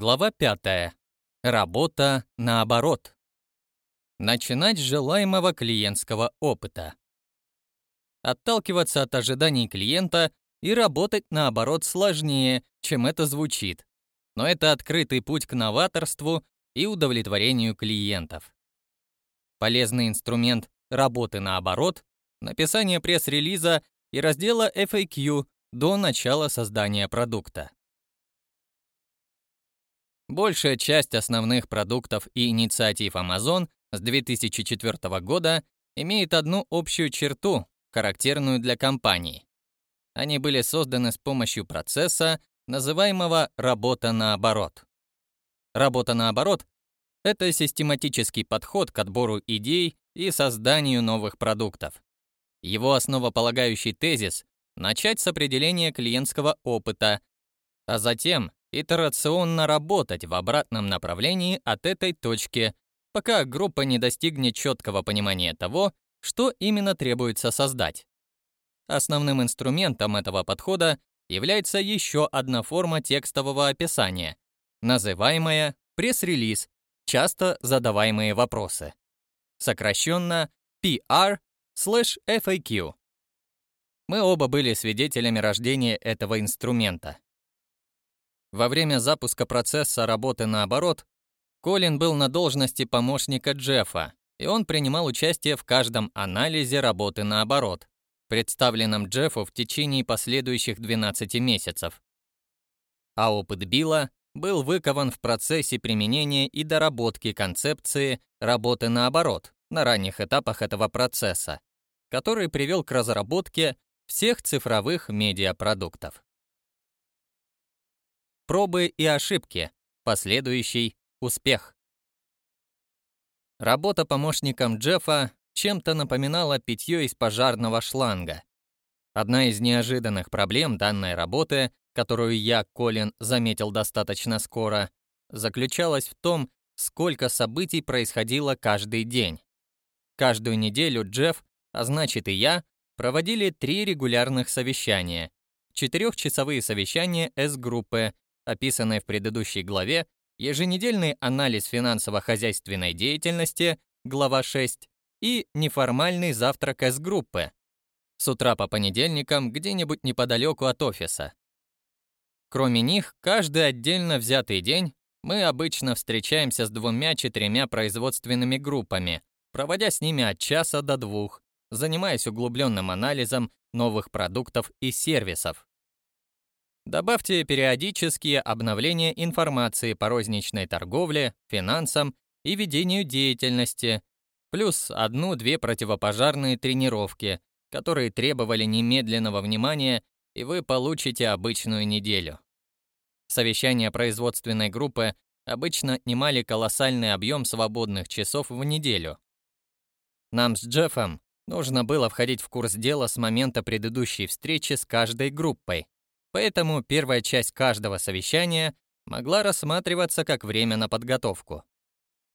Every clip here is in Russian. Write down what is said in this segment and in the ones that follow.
Глава 5. Работа наоборот. Начинать с желаемого клиентского опыта. Отталкиваться от ожиданий клиента и работать наоборот сложнее, чем это звучит. Но это открытый путь к новаторству и удовлетворению клиентов. Полезный инструмент работы наоборот — написание пресс-релиза и раздела FAQ до начала создания продукта. Большая часть основных продуктов и инициатив Amazon с 2004 года имеет одну общую черту, характерную для компании. Они были созданы с помощью процесса, называемого «работа наоборот». Работа наоборот — это систематический подход к отбору идей и созданию новых продуктов. Его основополагающий тезис — начать с определения клиентского опыта, а затем итерационно работать в обратном направлении от этой точки, пока группа не достигнет четкого понимания того, что именно требуется создать. Основным инструментом этого подхода является еще одна форма текстового описания, называемая пресс-релиз, часто задаваемые вопросы. Сокращенно PR/FAQ. Мы оба были свидетелями рождения этого инструмента. Во время запуска процесса работы наоборот, Колин был на должности помощника Джеффа, и он принимал участие в каждом анализе работы наоборот, представленном Джеффу в течение последующих 12 месяцев. А опыт Билла был выкован в процессе применения и доработки концепции работы наоборот на ранних этапах этого процесса, который привел к разработке всех цифровых медиапродуктов пробы и ошибки, последующий успех. Работа помощником Джеффа чем-то напоминала питье из пожарного шланга. Одна из неожиданных проблем данной работы, которую я, Колин, заметил достаточно скоро, заключалась в том, сколько событий происходило каждый день. Каждую неделю Джефф, а значит и я, проводили три регулярных совещания. Четырехчасовые совещания С-группы, описанной в предыдущей главе, еженедельный анализ финансово-хозяйственной деятельности, глава 6, и неформальный завтрак С-группы, с утра по понедельникам где-нибудь неподалеку от офиса. Кроме них, каждый отдельно взятый день мы обычно встречаемся с двумя-четырьмя производственными группами, проводя с ними от часа до двух, занимаясь углубленным анализом новых продуктов и сервисов. Добавьте периодические обновления информации по розничной торговле, финансам и ведению деятельности, плюс одну-две противопожарные тренировки, которые требовали немедленного внимания, и вы получите обычную неделю. Совещания производственной группы обычно отнимали колоссальный объем свободных часов в неделю. Нам с Джеффом нужно было входить в курс дела с момента предыдущей встречи с каждой группой, Поэтому первая часть каждого совещания могла рассматриваться как время на подготовку.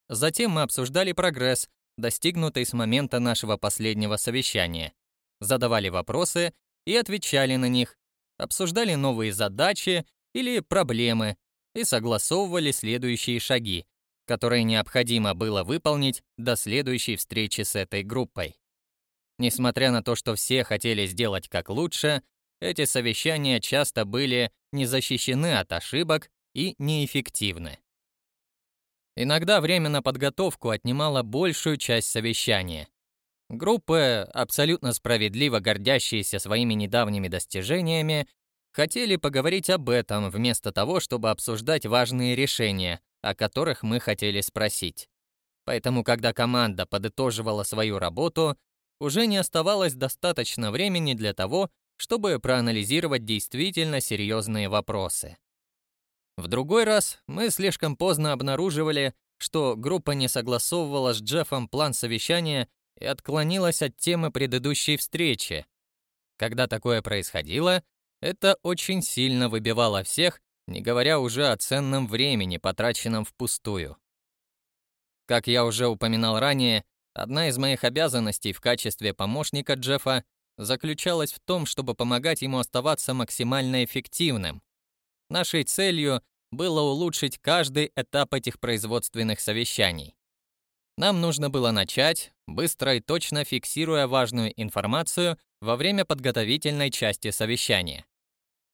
Затем мы обсуждали прогресс, достигнутый с момента нашего последнего совещания, задавали вопросы и отвечали на них, обсуждали новые задачи или проблемы и согласовывали следующие шаги, которые необходимо было выполнить до следующей встречи с этой группой. Несмотря на то, что все хотели сделать как лучше, эти совещания часто были не защищены от ошибок и неэффективны. Иногда время на подготовку отнимало большую часть совещания. Группы, абсолютно справедливо гордящиеся своими недавними достижениями, хотели поговорить об этом вместо того, чтобы обсуждать важные решения, о которых мы хотели спросить. Поэтому, когда команда подытоживала свою работу, уже не оставалось достаточно времени для того, чтобы проанализировать действительно серьезные вопросы. В другой раз мы слишком поздно обнаруживали, что группа не согласовывала с Джеффом план совещания и отклонилась от темы предыдущей встречи. Когда такое происходило, это очень сильно выбивало всех, не говоря уже о ценном времени, потраченном впустую. Как я уже упоминал ранее, одна из моих обязанностей в качестве помощника Джеффа заключалась в том, чтобы помогать ему оставаться максимально эффективным. Нашей целью было улучшить каждый этап этих производственных совещаний. Нам нужно было начать, быстро и точно фиксируя важную информацию во время подготовительной части совещания.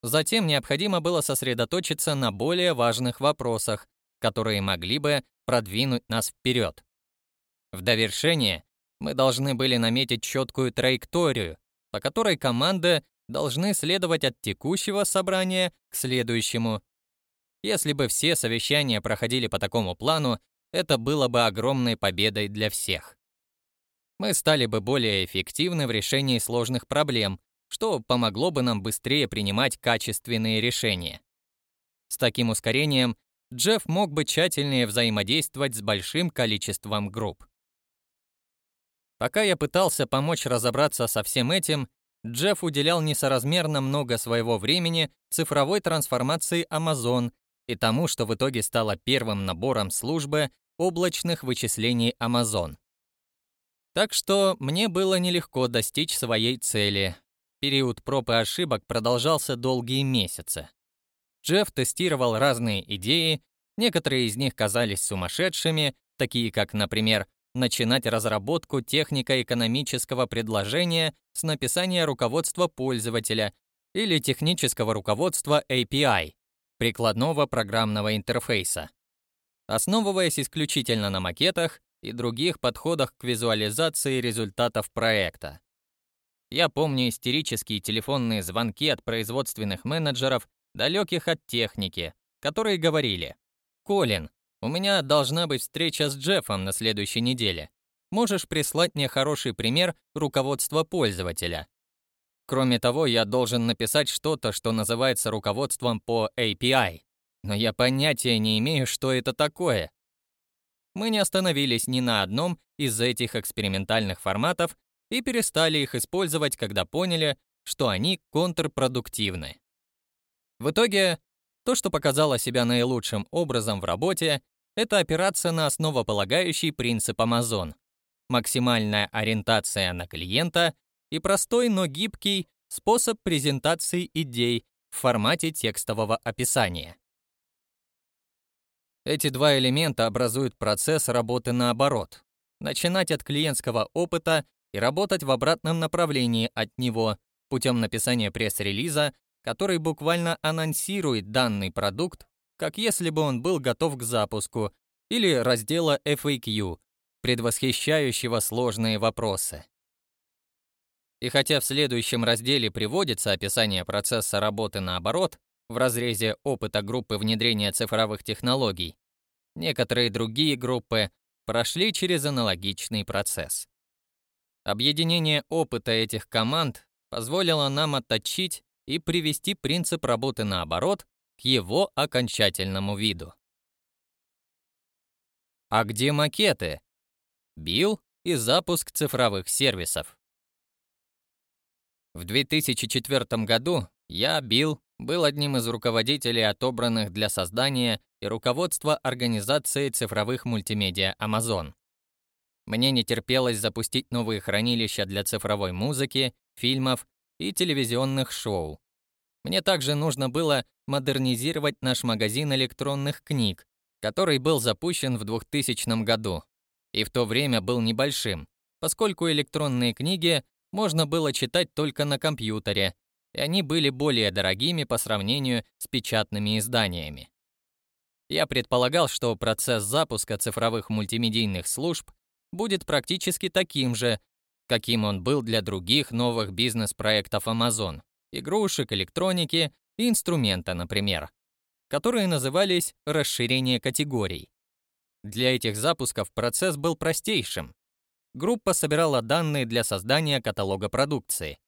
Затем необходимо было сосредоточиться на более важных вопросах, которые могли бы продвинуть нас вперед. В довершение мы должны были наметить четкую траекторию, по которой команды должны следовать от текущего собрания к следующему. Если бы все совещания проходили по такому плану, это было бы огромной победой для всех. Мы стали бы более эффективны в решении сложных проблем, что помогло бы нам быстрее принимать качественные решения. С таким ускорением Джефф мог бы тщательнее взаимодействовать с большим количеством групп. Пока я пытался помочь разобраться со всем этим, Джефф уделял несоразмерно много своего времени цифровой трансформации Amazon и тому, что в итоге стало первым набором службы облачных вычислений Amazon. Так что мне было нелегко достичь своей цели. Период проб и ошибок продолжался долгие месяцы. Джефф тестировал разные идеи, некоторые из них казались сумасшедшими, такие как, например, начинать разработку технико-экономического предложения с написания руководства пользователя или технического руководства API, прикладного программного интерфейса. Основываясь исключительно на макетах и других подходах к визуализации результатов проекта. Я помню истерические телефонные звонки от производственных менеджеров далеких от техники, которые говорили, «Колин, у меня должна быть встреча с Джеффом на следующей неделе. Можешь прислать мне хороший пример руководства пользователя?» Кроме того, я должен написать что-то, что называется руководством по API, но я понятия не имею, что это такое. Мы не остановились ни на одном из этих экспериментальных форматов и перестали их использовать, когда поняли, что они контрпродуктивны. В итоге, то, что показало себя наилучшим образом в работе, это опираться на основополагающий принцип Amazon. Максимальная ориентация на клиента и простой, но гибкий способ презентации идей в формате текстового описания. Эти два элемента образуют процесс работы наоборот. Начинать от клиентского опыта и работать в обратном направлении от него путем написания пресс-релиза который буквально анонсирует данный продукт, как если бы он был готов к запуску, или раздела FAQ, предвосхищающего сложные вопросы. И хотя в следующем разделе приводится описание процесса работы наоборот, в разрезе опыта группы внедрения цифровых технологий, некоторые другие группы прошли через аналогичный процесс. Объединение опыта этих команд позволило нам отточить и привести принцип работы наоборот его окончательному виду. А где макеты? Билл и запуск цифровых сервисов. В 2004 году я, Билл, был одним из руководителей отобранных для создания и руководства организации цифровых мультимедиа Amazon. Мне не терпелось запустить новые хранилища для цифровой музыки, фильмов и телевизионных шоу. Мне также нужно было модернизировать наш магазин электронных книг, который был запущен в 2000 году и в то время был небольшим, поскольку электронные книги можно было читать только на компьютере, и они были более дорогими по сравнению с печатными изданиями. Я предполагал, что процесс запуска цифровых мультимедийных служб будет практически таким же, каким он был для других новых бизнес-проектов Amazon, игрушек, электроники и инструмента, например, которые назывались расширение категорий. Для этих запусков процесс был простейшим. Группа собирала данные для создания каталога продукции,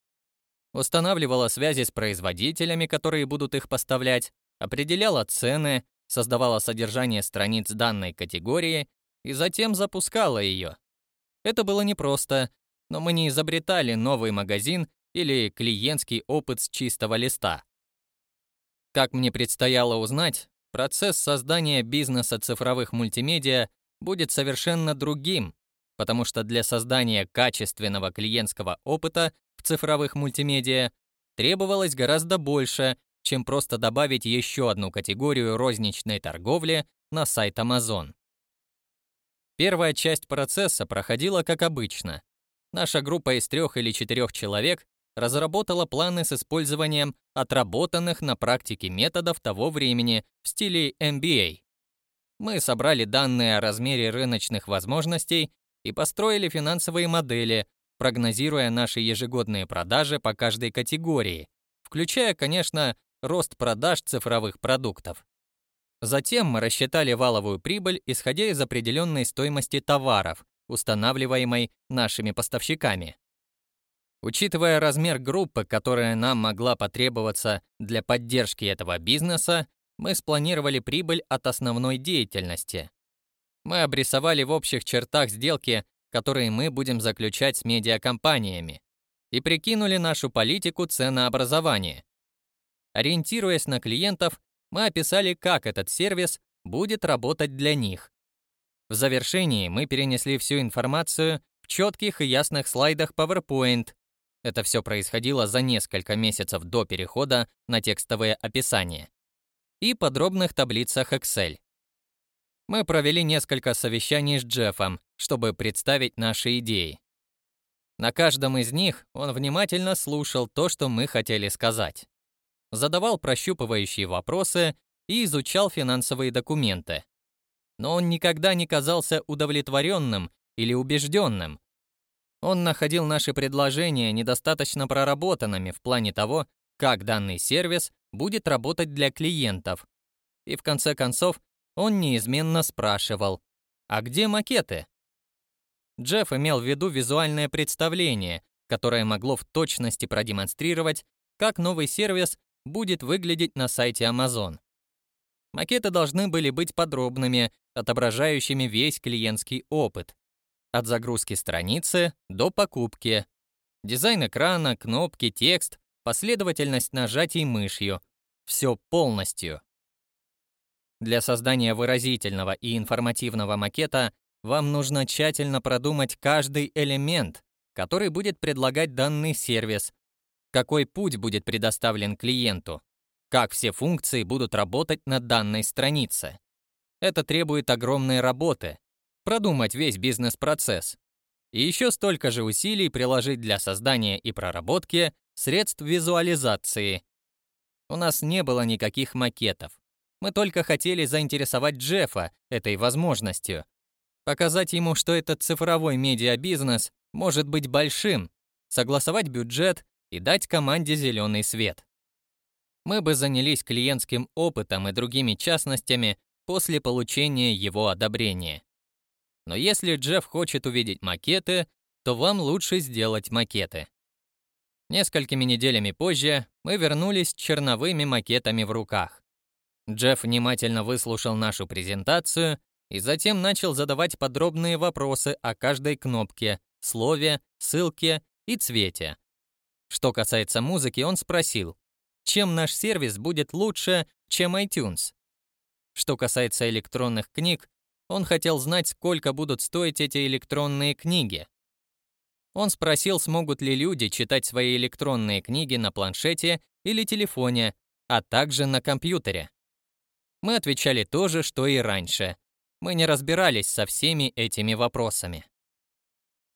устанавливала связи с производителями, которые будут их поставлять, определяла цены, создавала содержание страниц данной категории и затем запускала ее. Это было непросто, но мы не изобретали новый магазин или клиентский опыт с чистого листа. Как мне предстояло узнать, процесс создания бизнеса цифровых мультимедиа будет совершенно другим, потому что для создания качественного клиентского опыта в цифровых мультимедиа требовалось гораздо больше, чем просто добавить еще одну категорию розничной торговли на сайт Amazon. Первая часть процесса проходила как обычно. Наша группа из трех или четырех человек разработала планы с использованием отработанных на практике методов того времени в стиле MBA. Мы собрали данные о размере рыночных возможностей и построили финансовые модели, прогнозируя наши ежегодные продажи по каждой категории, включая, конечно, рост продаж цифровых продуктов. Затем мы рассчитали валовую прибыль, исходя из определенной стоимости товаров, устанавливаемой нашими поставщиками. Учитывая размер группы, которая нам могла потребоваться для поддержки этого бизнеса, мы спланировали прибыль от основной деятельности. Мы обрисовали в общих чертах сделки, которые мы будем заключать с медиакомпаниями, и прикинули нашу политику ценообразования. Ориентируясь на клиентов, мы описали, как этот сервис будет работать для них. В завершении мы перенесли всю информацию в четких и ясных слайдах PowerPoint. Это все происходило за несколько месяцев до перехода на текстовые описания. И подробных таблицах Excel. Мы провели несколько совещаний с Джеффом, чтобы представить наши идеи. На каждом из них он внимательно слушал то, что мы хотели сказать. Задавал прощупывающие вопросы и изучал финансовые документы. Но он никогда не казался удовлетворенным или убежденным. Он находил наши предложения недостаточно проработанными в плане того, как данный сервис будет работать для клиентов. И в конце концов, он неизменно спрашивал, а где макеты? Джефф имел в виду визуальное представление, которое могло в точности продемонстрировать, как новый сервис будет выглядеть на сайте Amazon. Макеты должны были быть подробными, отображающими весь клиентский опыт. От загрузки страницы до покупки. Дизайн экрана, кнопки, текст, последовательность нажатий мышью. Все полностью. Для создания выразительного и информативного макета вам нужно тщательно продумать каждый элемент, который будет предлагать данный сервис, какой путь будет предоставлен клиенту, как все функции будут работать на данной странице. Это требует огромной работы, продумать весь бизнес-процесс. И еще столько же усилий приложить для создания и проработки средств визуализации. У нас не было никаких макетов. Мы только хотели заинтересовать Джеффа этой возможностью, Показать ему, что этот цифровой медиабизнес может быть большим, согласовать бюджет и дать команде зеленый свет. Мы бы занялись клиентским опытом и другими частностями после получения его одобрения. Но если Джефф хочет увидеть макеты, то вам лучше сделать макеты. Несколькими неделями позже мы вернулись с черновыми макетами в руках. Джефф внимательно выслушал нашу презентацию и затем начал задавать подробные вопросы о каждой кнопке, слове, ссылке и цвете. Что касается музыки, он спросил, чем наш сервис будет лучше, чем iTunes. Что касается электронных книг, он хотел знать, сколько будут стоить эти электронные книги. Он спросил, смогут ли люди читать свои электронные книги на планшете или телефоне, а также на компьютере. Мы отвечали то же, что и раньше мы не разбирались со всеми этими вопросами.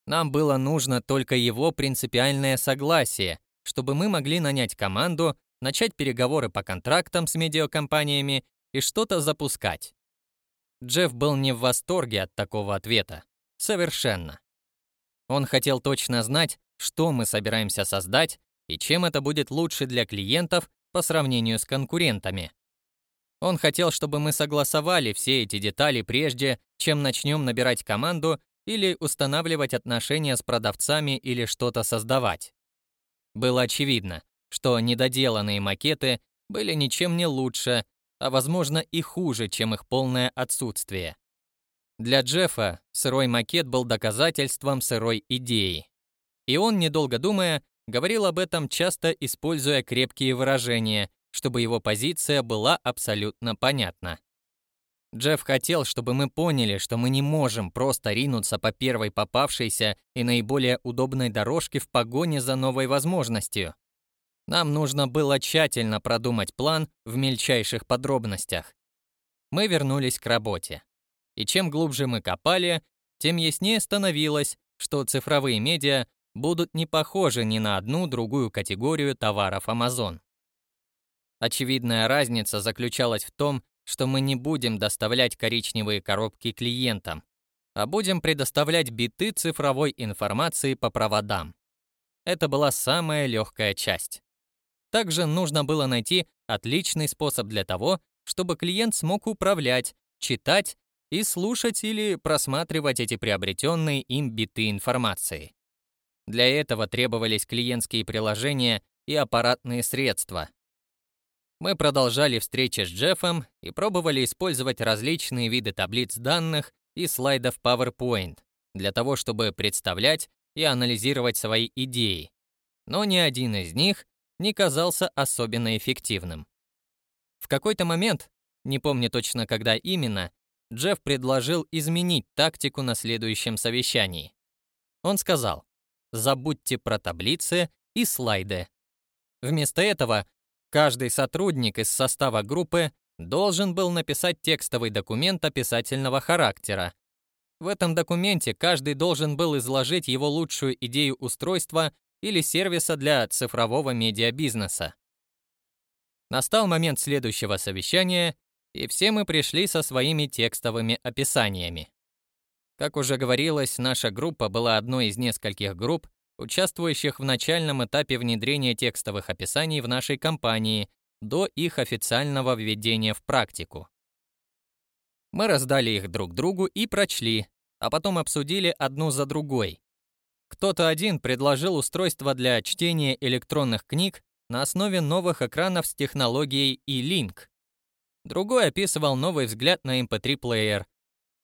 Нам было нужно только его принципиальное согласие, чтобы мы могли нанять команду, начать переговоры по контрактам с медиакомпаниями и что-то запускать. Джефф был не в восторге от такого ответа. Совершенно. Он хотел точно знать, что мы собираемся создать и чем это будет лучше для клиентов по сравнению с конкурентами. Он хотел, чтобы мы согласовали все эти детали прежде, чем начнем набирать команду или устанавливать отношения с продавцами или что-то создавать. Было очевидно, что недоделанные макеты были ничем не лучше, а возможно и хуже, чем их полное отсутствие. Для Джеффа сырой макет был доказательством сырой идеи. И он, недолго думая, говорил об этом, часто используя крепкие выражения, чтобы его позиция была абсолютно понятна. Джефф хотел, чтобы мы поняли, что мы не можем просто ринуться по первой попавшейся и наиболее удобной дорожке в погоне за новой возможностью. Нам нужно было тщательно продумать план в мельчайших подробностях. Мы вернулись к работе. И чем глубже мы копали, тем яснее становилось, что цифровые медиа будут не похожи ни на одну другую категорию товаров Amazon. Очевидная разница заключалась в том, что мы не будем доставлять коричневые коробки клиентам, а будем предоставлять биты цифровой информации по проводам. Это была самая легкая часть. Также нужно было найти отличный способ для того, чтобы клиент смог управлять, читать и слушать или просматривать эти приобретенные им биты информации. Для этого требовались клиентские приложения и аппаратные средства. Мы продолжали встречи с Джеффом и пробовали использовать различные виды таблиц данных и слайдов PowerPoint для того, чтобы представлять и анализировать свои идеи. Но ни один из них не казался особенно эффективным. В какой-то момент, не помню точно когда именно, Джефф предложил изменить тактику на следующем совещании. Он сказал, забудьте про таблицы и слайды. Вместо этого каждый сотрудник из состава группы должен был написать текстовый документ описательного характера. В этом документе каждый должен был изложить его лучшую идею устройства или сервиса для цифрового медиабизнеса. Настал момент следующего совещания, и все мы пришли со своими текстовыми описаниями. Как уже говорилось, наша группа была одной из нескольких групп, участвующих в начальном этапе внедрения текстовых описаний в нашей компании до их официального введения в практику. Мы раздали их друг другу и прочли, а потом обсудили одну за другой. Кто-то один предложил устройство для чтения электронных книг на основе новых экранов с технологией E-Link. Другой описывал новый взгляд на MP3-плеер.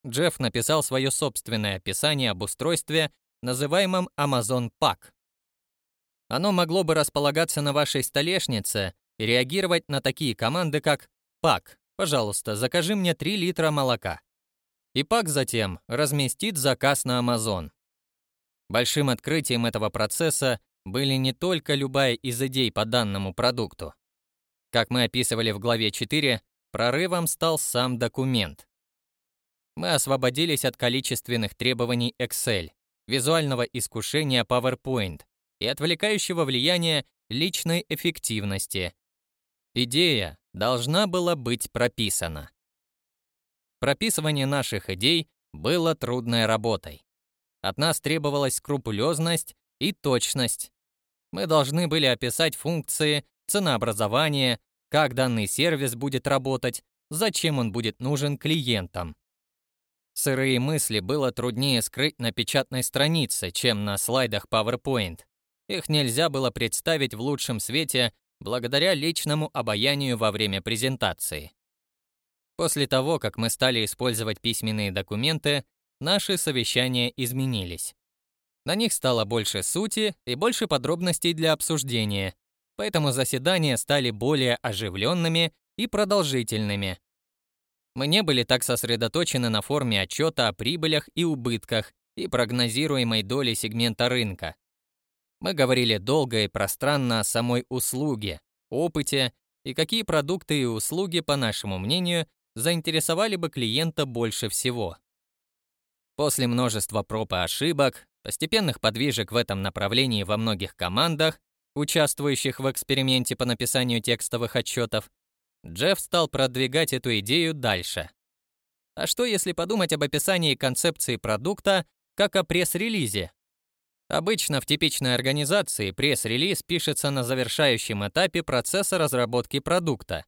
Джефф написал свое собственное описание об устройстве, называемом Amazon Pack. Оно могло бы располагаться на вашей столешнице и реагировать на такие команды, как «Пак, пожалуйста, закажи мне 3 литра молока». И Пак затем разместит заказ на Amazon. Большим открытием этого процесса были не только любая из идей по данному продукту. Как мы описывали в главе 4, Прорывом стал сам документ. Мы освободились от количественных требований Excel, визуального искушения PowerPoint и отвлекающего влияния личной эффективности. Идея должна была быть прописана. Прописывание наших идей было трудной работой. От нас требовалась скрупулезность и точность. Мы должны были описать функции, ценообразование, как данный сервис будет работать, зачем он будет нужен клиентам. Сырые мысли было труднее скрыть на печатной странице, чем на слайдах PowerPoint. Их нельзя было представить в лучшем свете благодаря личному обаянию во время презентации. После того, как мы стали использовать письменные документы, наши совещания изменились. На них стало больше сути и больше подробностей для обсуждения, поэтому заседания стали более оживленными и продолжительными. Мы не были так сосредоточены на форме отчета о прибылях и убытках и прогнозируемой доле сегмента рынка. Мы говорили долго и пространно о самой услуге, опыте и какие продукты и услуги, по нашему мнению, заинтересовали бы клиента больше всего. После множества проб и ошибок, постепенных подвижек в этом направлении во многих командах, участвующих в эксперименте по написанию текстовых отчетов, Джефф стал продвигать эту идею дальше. А что если подумать об описании концепции продукта как о пресс-релизе? Обычно в типичной организации пресс-релиз пишется на завершающем этапе процесса разработки продукта.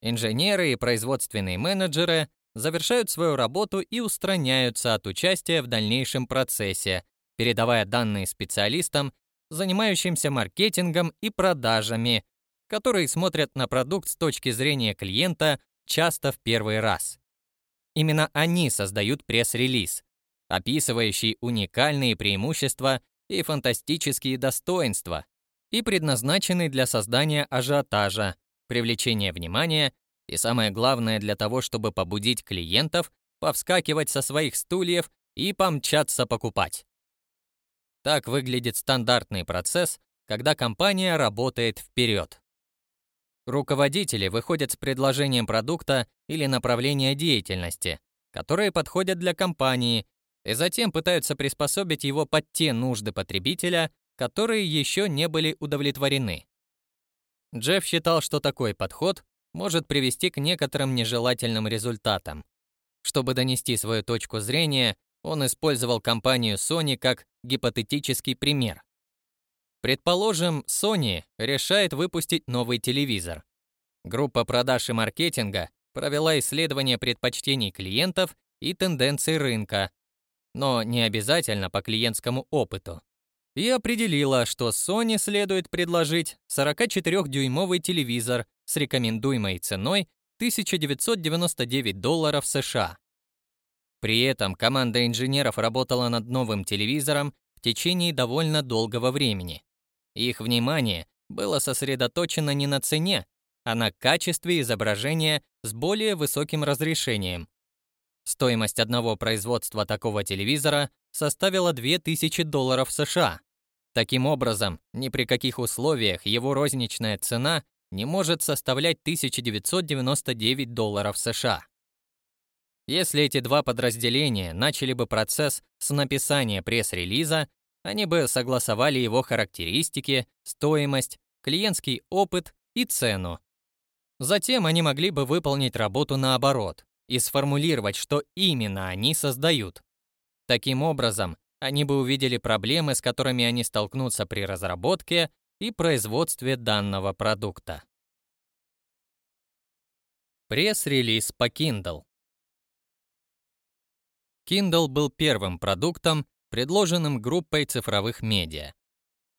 Инженеры и производственные менеджеры завершают свою работу и устраняются от участия в дальнейшем процессе, передавая данные специалистам занимающимся маркетингом и продажами, которые смотрят на продукт с точки зрения клиента часто в первый раз. Именно они создают пресс-релиз, описывающий уникальные преимущества и фантастические достоинства, и предназначенный для создания ажиотажа, привлечения внимания и, самое главное, для того, чтобы побудить клиентов повскакивать со своих стульев и помчаться покупать. Так выглядит стандартный процесс когда компания работает вперед. Руководители выходят с предложением продукта или направления деятельности, которые подходят для компании, и затем пытаются приспособить его под те нужды потребителя, которые еще не были удовлетворены. Джефф считал, что такой подход может привести к некоторым нежелательным результатам. Чтобы донести свою точку зрения, он использовал компанию Sony как гипотетический пример. Предположим, Sony решает выпустить новый телевизор. Группа продаж и маркетинга провела исследование предпочтений клиентов и тенденций рынка, но не обязательно по клиентскому опыту и определила, что Sony следует предложить 44-дюймовый телевизор с рекомендуемой ценой 1999 долларов США. При этом команда инженеров работала над новым телевизором в течение довольно долгого времени. Их внимание было сосредоточено не на цене, а на качестве изображения с более высоким разрешением. Стоимость одного производства такого телевизора составила 2000 долларов США. Таким образом, ни при каких условиях его розничная цена не может составлять 1999 долларов США. Если эти два подразделения начали бы процесс с написания пресс-релиза, они бы согласовали его характеристики, стоимость, клиентский опыт и цену. Затем они могли бы выполнить работу наоборот и сформулировать, что именно они создают. Таким образом, они бы увидели проблемы, с которыми они столкнутся при разработке и производстве данного продукта. Пресс-релиз по Kindle. Kindle был первым продуктом, предложенным группой цифровых медиа.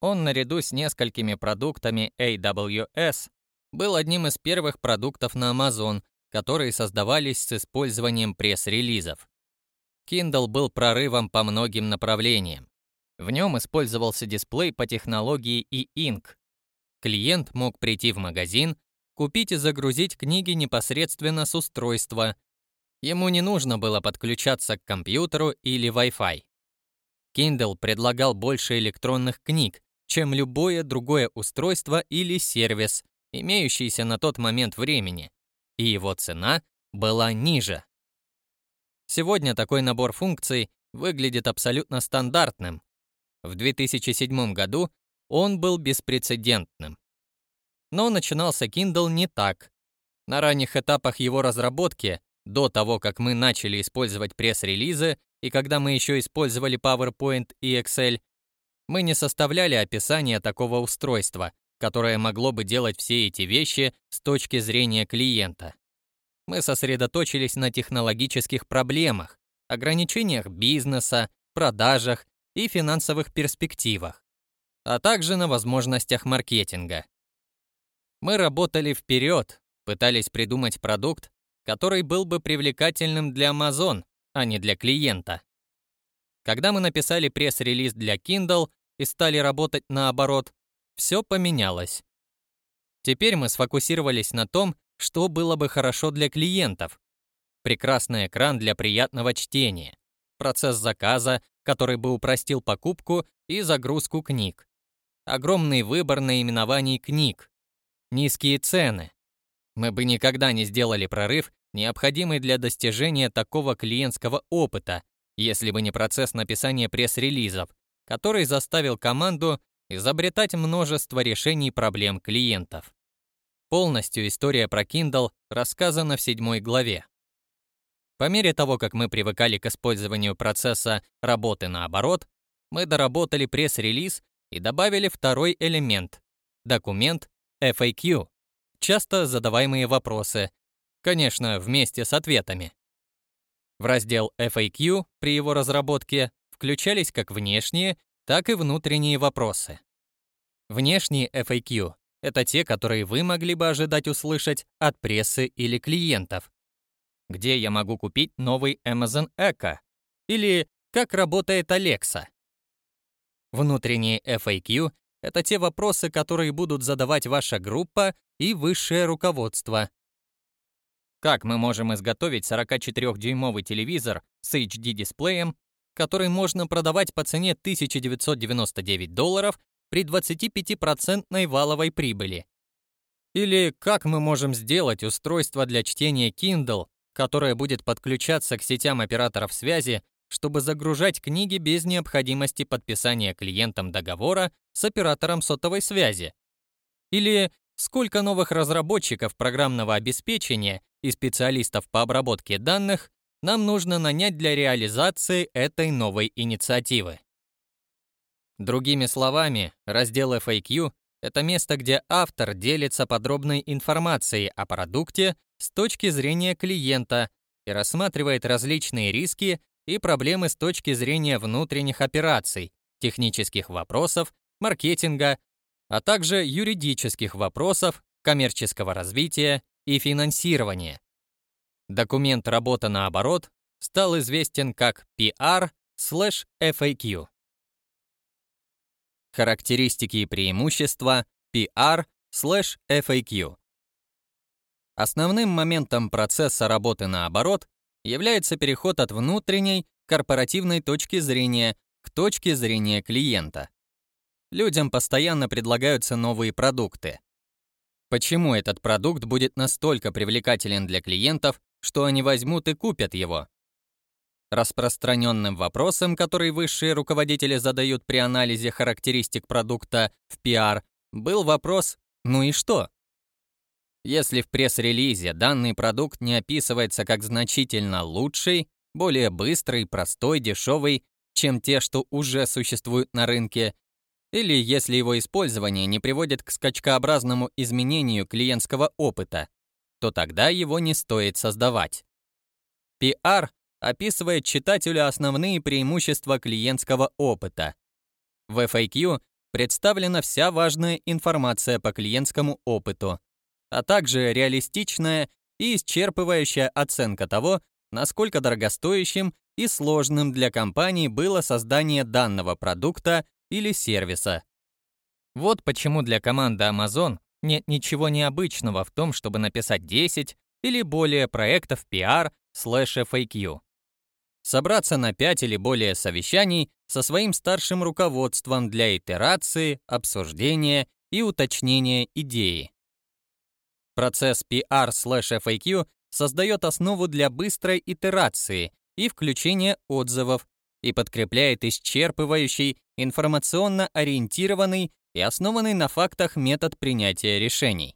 Он наряду с несколькими продуктами AWS был одним из первых продуктов на Amazon, которые создавались с использованием пресс-релизов. Kindle был прорывом по многим направлениям. В нем использовался дисплей по технологии e-ink. Клиент мог прийти в магазин, купить и загрузить книги непосредственно с устройства. Ему не нужно было подключаться к компьютеру или Wi-Fi. Kindle предлагал больше электронных книг, чем любое другое устройство или сервис, имеющийся на тот момент времени, и его цена была ниже. Сегодня такой набор функций выглядит абсолютно стандартным. В 2007 году он был беспрецедентным. Но начинался Kindle не так. На ранних этапах его разработки, до того, как мы начали использовать пресс-релизы и когда мы еще использовали PowerPoint и Excel, мы не составляли описание такого устройства, которое могло бы делать все эти вещи с точки зрения клиента мы сосредоточились на технологических проблемах, ограничениях бизнеса, продажах и финансовых перспективах, а также на возможностях маркетинга. Мы работали вперед, пытались придумать продукт, который был бы привлекательным для Amazon, а не для клиента. Когда мы написали пресс-релиз для Kindle и стали работать наоборот, все поменялось. Теперь мы сфокусировались на том, что было бы хорошо для клиентов. Прекрасный экран для приятного чтения, процесс заказа, который бы упростил покупку и загрузку книг, огромный выбор наименований книг, низкие цены. Мы бы никогда не сделали прорыв, необходимый для достижения такого клиентского опыта, если бы не процесс написания пресс-релизов, который заставил команду изобретать множество решений проблем клиентов. Полностью история про Kindle рассказана в седьмой главе. По мере того, как мы привыкали к использованию процесса работы наоборот, мы доработали пресс-релиз и добавили второй элемент — документ FAQ, часто задаваемые вопросы, конечно, вместе с ответами. В раздел FAQ при его разработке включались как внешние, так и внутренние вопросы. Внешние FAQ это те, которые вы могли бы ожидать услышать от прессы или клиентов. Где я могу купить новый Amazon Echo? Или как работает Alexa? Внутренние FAQ — это те вопросы, которые будут задавать ваша группа и высшее руководство. Как мы можем изготовить 44-дюймовый телевизор с HD-дисплеем, который можно продавать по цене 1999 долларов при 25% валовой прибыли. Или как мы можем сделать устройство для чтения Kindle, которое будет подключаться к сетям операторов связи, чтобы загружать книги без необходимости подписания клиентам договора с оператором сотовой связи? Или сколько новых разработчиков программного обеспечения и специалистов по обработке данных нам нужно нанять для реализации этой новой инициативы? Другими словами, раздел FAQ — это место, где автор делится подробной информацией о продукте с точки зрения клиента и рассматривает различные риски и проблемы с точки зрения внутренних операций, технических вопросов, маркетинга, а также юридических вопросов, коммерческого развития и финансирования. Документ «Работа наоборот» стал известен как PR/FAQ. Характеристики и преимущества PR/FAQ. Основным моментом процесса работы наоборот является переход от внутренней корпоративной точки зрения к точке зрения клиента. Людям постоянно предлагаются новые продукты. Почему этот продукт будет настолько привлекателен для клиентов, что они возьмут и купят его? Распространенным вопросом, который высшие руководители задают при анализе характеристик продукта в PR, был вопрос «ну и что?». Если в пресс-релизе данный продукт не описывается как значительно лучший, более быстрый, простой, дешевый, чем те, что уже существуют на рынке, или если его использование не приводит к скачкообразному изменению клиентского опыта, то тогда его не стоит создавать. PR описывает читателю основные преимущества клиентского опыта. В FAQ представлена вся важная информация по клиентскому опыту, а также реалистичная и исчерпывающая оценка того, насколько дорогостоящим и сложным для компании было создание данного продукта или сервиса. Вот почему для команды Amazon нет ничего необычного в том, чтобы написать 10 или более проектов PR слэш FAQ собраться на пять или более совещаний со своим старшим руководством для итерации, обсуждения и уточнения идеи. Процесс PR/FAQ создает основу для быстрой итерации и включения отзывов и подкрепляет исчерпывающий, информационно ориентированный и основанный на фактах метод принятия решений.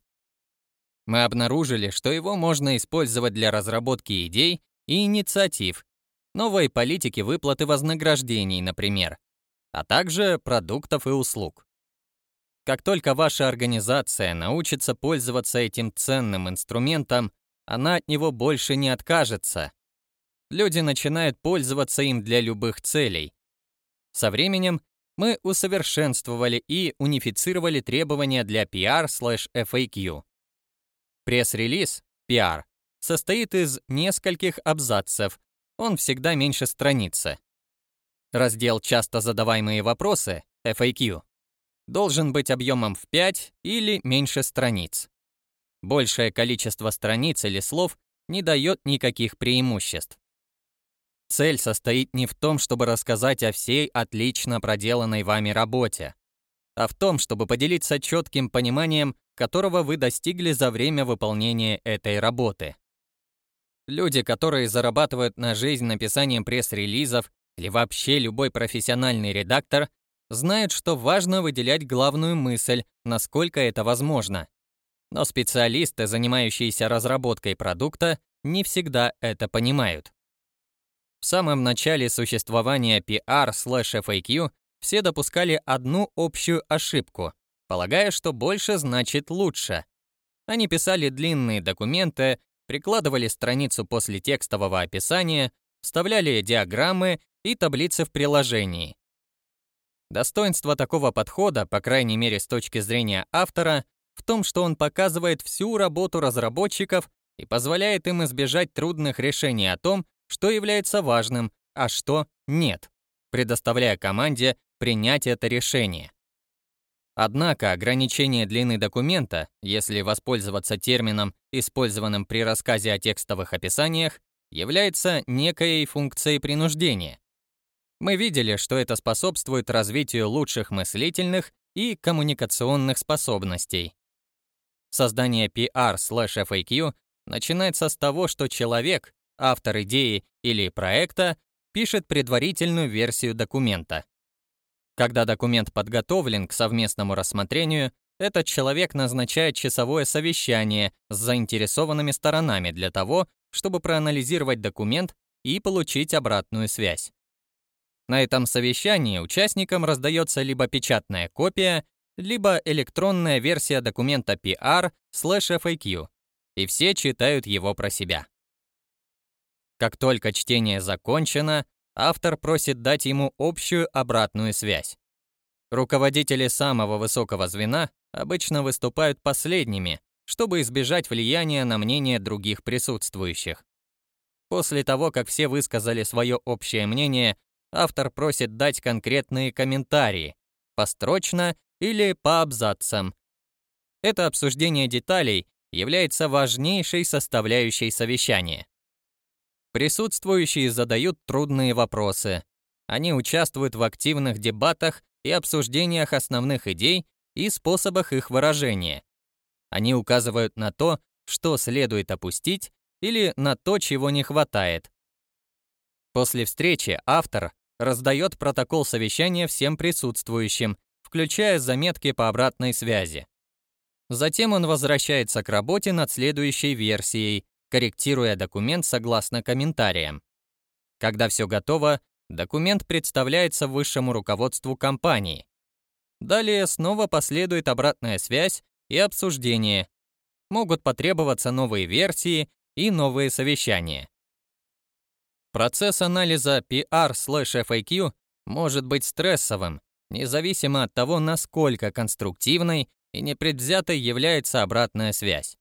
Мы обнаружили, что его можно использовать для разработки идей и инициатив новой политики выплаты вознаграждений, например, а также продуктов и услуг. Как только ваша организация научится пользоваться этим ценным инструментом, она от него больше не откажется. Люди начинают пользоваться им для любых целей. Со временем мы усовершенствовали и унифицировали требования для PR/FAQ. Пресс-релиз PR состоит из нескольких абзацев, он всегда меньше страницы. Раздел «Часто задаваемые вопросы» FAQ должен быть объемом в 5 или меньше страниц. Большее количество страниц или слов не дает никаких преимуществ. Цель состоит не в том, чтобы рассказать о всей отлично проделанной вами работе, а в том, чтобы поделиться четким пониманием, которого вы достигли за время выполнения этой работы. Люди, которые зарабатывают на жизнь написанием пресс-релизов или вообще любой профессиональный редактор, знают, что важно выделять главную мысль, насколько это возможно. Но специалисты, занимающиеся разработкой продукта, не всегда это понимают. В самом начале существования PR/FAQ все допускали одну общую ошибку, полагая, что больше значит лучше. Они писали длинные документы, прикладывали страницу после текстового описания, вставляли диаграммы и таблицы в приложении. Достоинство такого подхода, по крайней мере с точки зрения автора, в том, что он показывает всю работу разработчиков и позволяет им избежать трудных решений о том, что является важным, а что нет, предоставляя команде принять это решение. Однако ограничение длины документа, если воспользоваться термином, использованным при рассказе о текстовых описаниях, является некой функцией принуждения. Мы видели, что это способствует развитию лучших мыслительных и коммуникационных способностей. Создание PR/FAQ начинается с того, что человек, автор идеи или проекта, пишет предварительную версию документа. Когда документ подготовлен к совместному рассмотрению, этот человек назначает часовое совещание с заинтересованными сторонами для того, чтобы проанализировать документ и получить обратную связь. На этом совещании участникам раздается либо печатная копия, либо электронная версия документа PR/FAQ, и все читают его про себя. Как только чтение закончено, автор просит дать ему общую обратную связь. Руководители самого высокого звена обычно выступают последними, чтобы избежать влияния на мнение других присутствующих. После того, как все высказали свое общее мнение, автор просит дать конкретные комментарии, построчно или по абзацам. Это обсуждение деталей является важнейшей составляющей совещания. Присутствующие задают трудные вопросы. Они участвуют в активных дебатах и обсуждениях основных идей и способах их выражения. Они указывают на то, что следует опустить или на то, чего не хватает. После встречи автор раздает протокол совещания всем присутствующим, включая заметки по обратной связи. Затем он возвращается к работе над следующей версией, корректируя документ согласно комментариям. Когда все готово, документ представляется высшему руководству компании. Далее снова последует обратная связь и обсуждение. Могут потребоваться новые версии и новые совещания. Процесс анализа PR/FAQ может быть стрессовым, независимо от того, насколько конструктивной и непредвзятой является обратная связь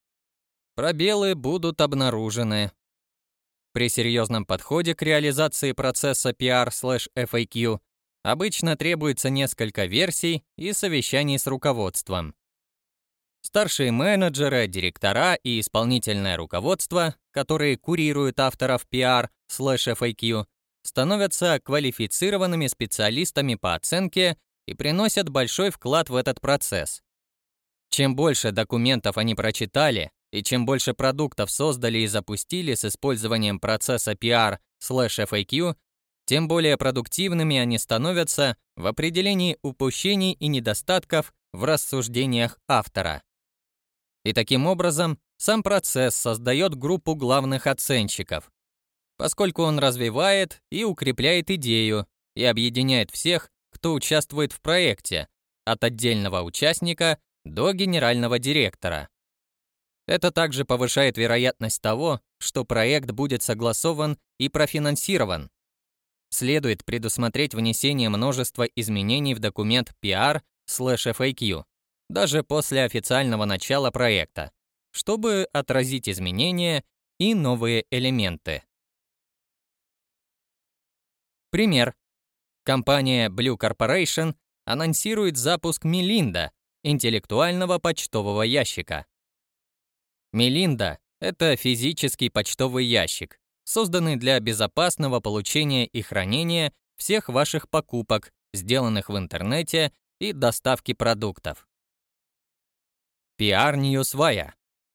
пробелы будут обнаружены. При серьезном подходе к реализации процесса PR/FAQ обычно требуется несколько версий и совещаний с руководством. Старшие менеджеры, директора и исполнительное руководство, которые курируют авторов PR/FAQ, становятся квалифицированными специалистами по оценке и приносят большой вклад в этот процесс. Чем больше документов они прочитали, и чем больше продуктов создали и запустили с использованием процесса PR/FAQ, тем более продуктивными они становятся в определении упущений и недостатков в рассуждениях автора. И таким образом сам процесс создает группу главных оценщиков, поскольку он развивает и укрепляет идею и объединяет всех, кто участвует в проекте, от отдельного участника до генерального директора. Это также повышает вероятность того, что проект будет согласован и профинансирован. Следует предусмотреть внесение множества изменений в документ PR/FAQ, даже после официального начала проекта, чтобы отразить изменения и новые элементы. Пример. Компания Blue Corporation анонсирует запуск Мелинда, интеллектуального почтового ящика. Мелинда — это физический почтовый ящик, созданный для безопасного получения и хранения всех ваших покупок, сделанных в интернете и доставки продуктов. PR News Wire,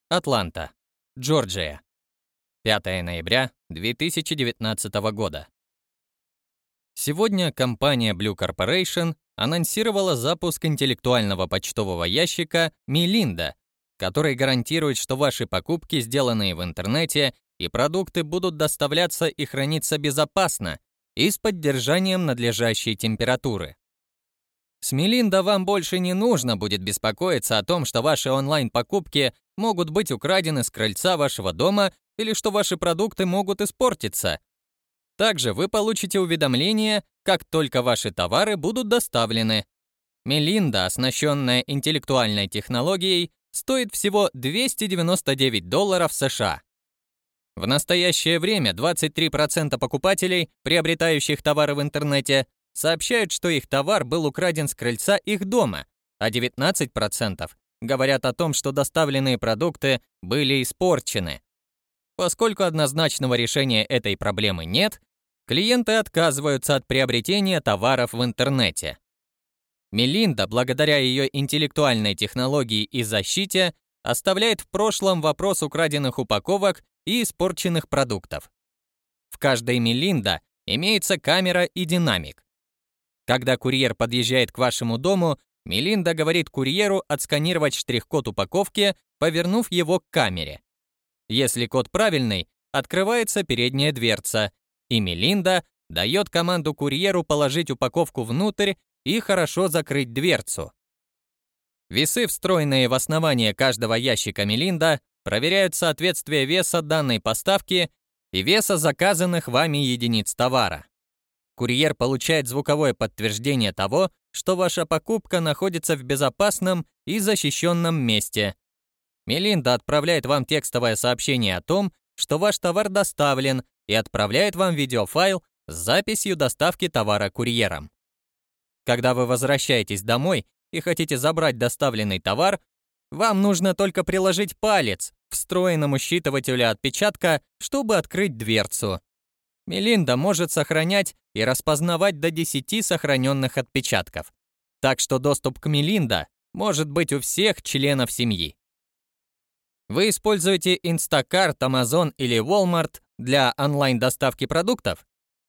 Атланта, Джорджия. 5 ноября 2019 года. Сегодня компания Blue Corporation анонсировала запуск интеллектуального почтового ящика Мелинда который гарантирует, что ваши покупки, сделанные в интернете, и продукты будут доставляться и храниться безопасно и с поддержанием надлежащей температуры. С Мелинда вам больше не нужно будет беспокоиться о том, что ваши онлайн-покупки могут быть украдены с крыльца вашего дома или что ваши продукты могут испортиться. Также вы получите уведомление, как только ваши товары будут доставлены. Мелинда, оснащенная интеллектуальной технологией, стоит всего 299 долларов США. В настоящее время 23% покупателей, приобретающих товары в интернете, сообщают, что их товар был украден с крыльца их дома, а 19% говорят о том, что доставленные продукты были испорчены. Поскольку однозначного решения этой проблемы нет, клиенты отказываются от приобретения товаров в интернете. Мелинда, благодаря ее интеллектуальной технологии и защите, оставляет в прошлом вопрос украденных упаковок и испорченных продуктов. В каждой Мелинда имеется камера и динамик. Когда курьер подъезжает к вашему дому, Мелинда говорит курьеру отсканировать штрих-код упаковки, повернув его к камере. Если код правильный, открывается передняя дверца, и Мелинда дает команду курьеру положить упаковку внутрь и хорошо закрыть дверцу. Весы, встроенные в основание каждого ящика Мелинда, проверяют соответствие веса данной поставки и веса заказанных вами единиц товара. Курьер получает звуковое подтверждение того, что ваша покупка находится в безопасном и защищенном месте. Мелинда отправляет вам текстовое сообщение о том, что ваш товар доставлен и отправляет вам видеофайл с записью доставки товара курьером. Когда вы возвращаетесь домой и хотите забрать доставленный товар, вам нужно только приложить палец к встроенному считывателю отпечатка, чтобы открыть дверцу. Мелинда может сохранять и распознавать до 10 сохраненных отпечатков. Так что доступ к Мелинда может быть у всех членов семьи. Вы используете Instacart, Amazon или Walmart для онлайн-доставки продуктов?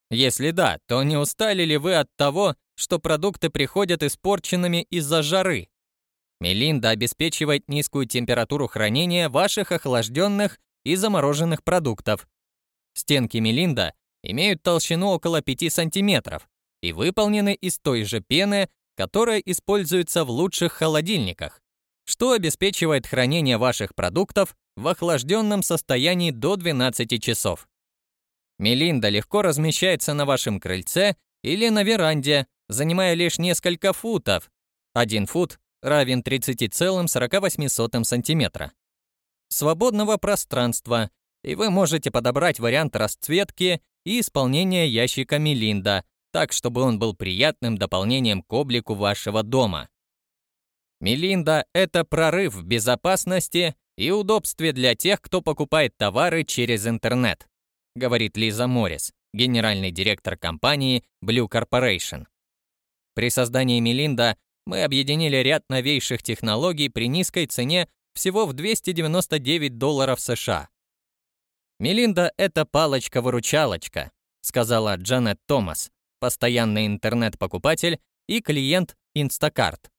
Если да, то не устали ли вы от того, что продукты приходят испорченными из-за жары. Мелинда обеспечивает низкую температуру хранения ваших охлажденных и замороженных продуктов. Стенки Мелинда имеют толщину около 5 см и выполнены из той же пены, которая используется в лучших холодильниках, что обеспечивает хранение ваших продуктов в охлажденном состоянии до 12 часов. Мелинда легко размещается на вашем крыльце или на веранде, занимая лишь несколько футов. Один фут равен 30,48 сантиметра. Свободного пространства, и вы можете подобрать вариант расцветки и исполнения ящика Мелинда, так, чтобы он был приятным дополнением к облику вашего дома. Мелинда — это прорыв в безопасности и удобстве для тех, кто покупает товары через интернет, говорит Лиза Моррис, генеральный директор компании Blue Corporation. При создании Мелинда мы объединили ряд новейших технологий при низкой цене всего в 299 долларов США. Мелинда — это палочка-выручалочка, сказала Джанет Томас, постоянный интернет-покупатель и клиент Instacart.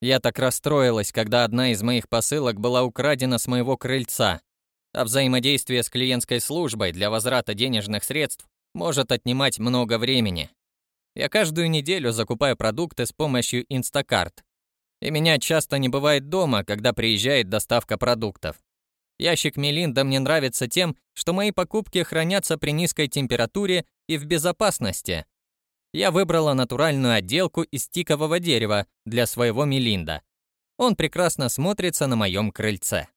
Я так расстроилась, когда одна из моих посылок была украдена с моего крыльца, а взаимодействие с клиентской службой для возврата денежных средств может отнимать много времени. Я каждую неделю закупаю продукты с помощью Instacart. И меня часто не бывает дома, когда приезжает доставка продуктов. Ящик Мелинда мне нравится тем, что мои покупки хранятся при низкой температуре и в безопасности. Я выбрала натуральную отделку из тикового дерева для своего Мелинда. Он прекрасно смотрится на моем крыльце.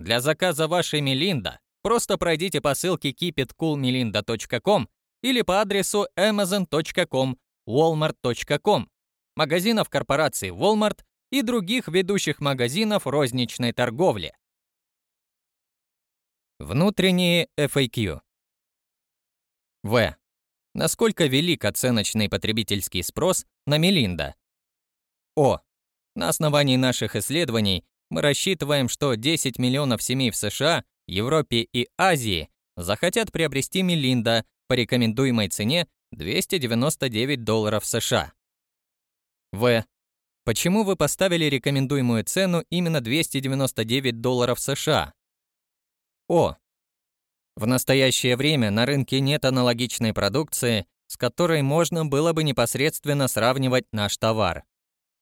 Для заказа вашей Мелинда просто пройдите по ссылке keepitcoolmelinda.com или по адресу amazon.com, walmart.com, магазинов корпорации Walmart и других ведущих магазинов розничной торговли. Внутренние FAQ. В. Насколько велик оценочный потребительский спрос на Мелинда? О. На основании наших исследований мы рассчитываем, что 10 миллионов семей в США, Европе и Азии захотят приобрести Мелинда по рекомендуемой цене 299 долларов США. В. Почему вы поставили рекомендуемую цену именно 299 долларов США? О. В настоящее время на рынке нет аналогичной продукции, с которой можно было бы непосредственно сравнивать наш товар.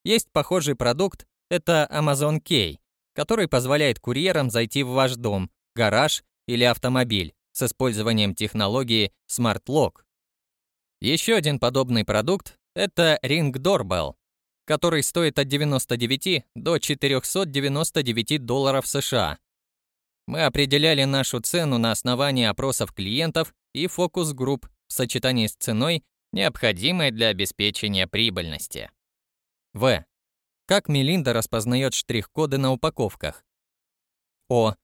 Есть похожий продукт, это Amazon Key, который позволяет курьерам зайти в ваш дом, гараж или автомобиль с использованием технологии Smart Lock. Еще один подобный продукт — это Ring Doorbell, который стоит от 99 до 499 долларов США. Мы определяли нашу цену на основании опросов клиентов и фокус-групп в сочетании с ценой, необходимой для обеспечения прибыльности. В. Как Мелинда распознает штрих-коды на упаковках? О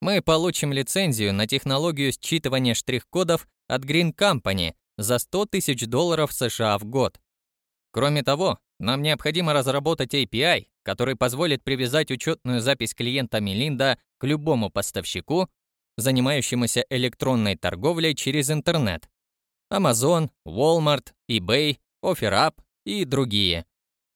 мы получим лицензию на технологию считывания штрих-кодов от Green Company за 100 тысяч долларов США в год. Кроме того, нам необходимо разработать API, который позволит привязать учетную запись клиента Мелинда к любому поставщику, занимающемуся электронной торговлей через интернет. Amazon, Walmart, eBay, OfferUp и другие,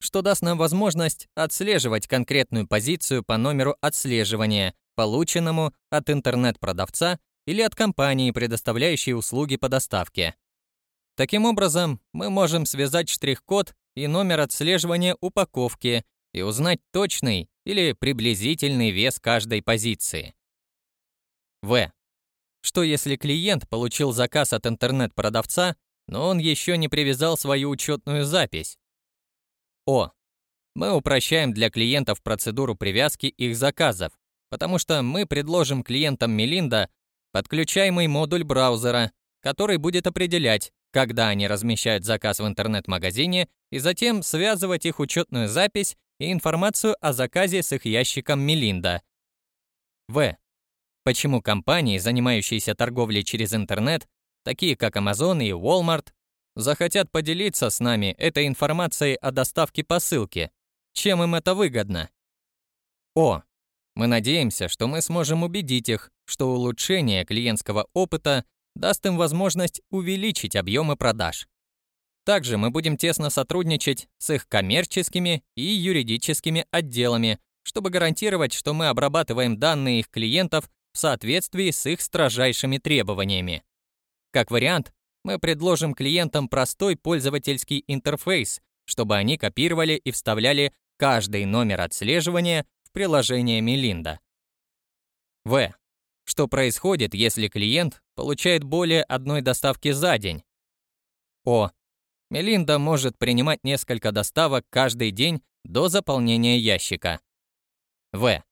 что даст нам возможность отслеживать конкретную позицию по номеру отслеживания, полученному от интернет-продавца или от компании, предоставляющей услуги по доставке. Таким образом, мы можем связать штрих-код и номер отслеживания упаковки и узнать точный или приблизительный вес каждой позиции. В. Что если клиент получил заказ от интернет-продавца, но он еще не привязал свою учетную запись? О. Мы упрощаем для клиентов процедуру привязки их заказов, потому что мы предложим клиентам Мелинда подключаемый модуль браузера, который будет определять, когда они размещают заказ в интернет-магазине, и затем связывать их учетную запись и информацию о заказе с их ящиком Мелинда. В. Почему компании, занимающиеся торговлей через интернет, такие как Amazon и Walmart, захотят поделиться с нами этой информацией о доставке посылки? Чем им это выгодно? О. Мы надеемся, что мы сможем убедить их, что улучшение клиентского опыта даст им возможность увеличить объемы продаж. Также мы будем тесно сотрудничать с их коммерческими и юридическими отделами, чтобы гарантировать, что мы обрабатываем данные их клиентов в соответствии с их строжайшими требованиями. Как вариант, мы предложим клиентам простой пользовательский интерфейс, чтобы они копировали и вставляли каждый номер отслеживания в приложение Мелинда. В. Что происходит, если клиент получает более одной доставки за день? О. Мелинда может принимать несколько доставок каждый день до заполнения ящика. В.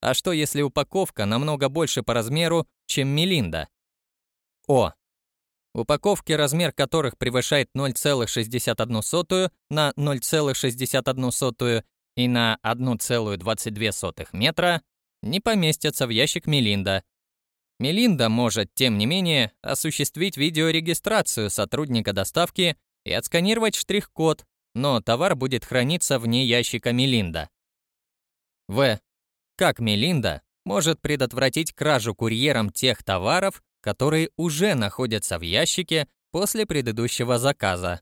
А что если упаковка намного больше по размеру, чем Мелинда? О. Упаковки, размер которых превышает 0,61 на 0,61 и на 1,22 метра, не поместятся в ящик Мелинда. Мелинда может, тем не менее, осуществить видеорегистрацию сотрудника доставки и отсканировать штрих-код, но товар будет храниться вне ящика Мелинда. В. Как Мелинда может предотвратить кражу курьером тех товаров, которые уже находятся в ящике после предыдущего заказа?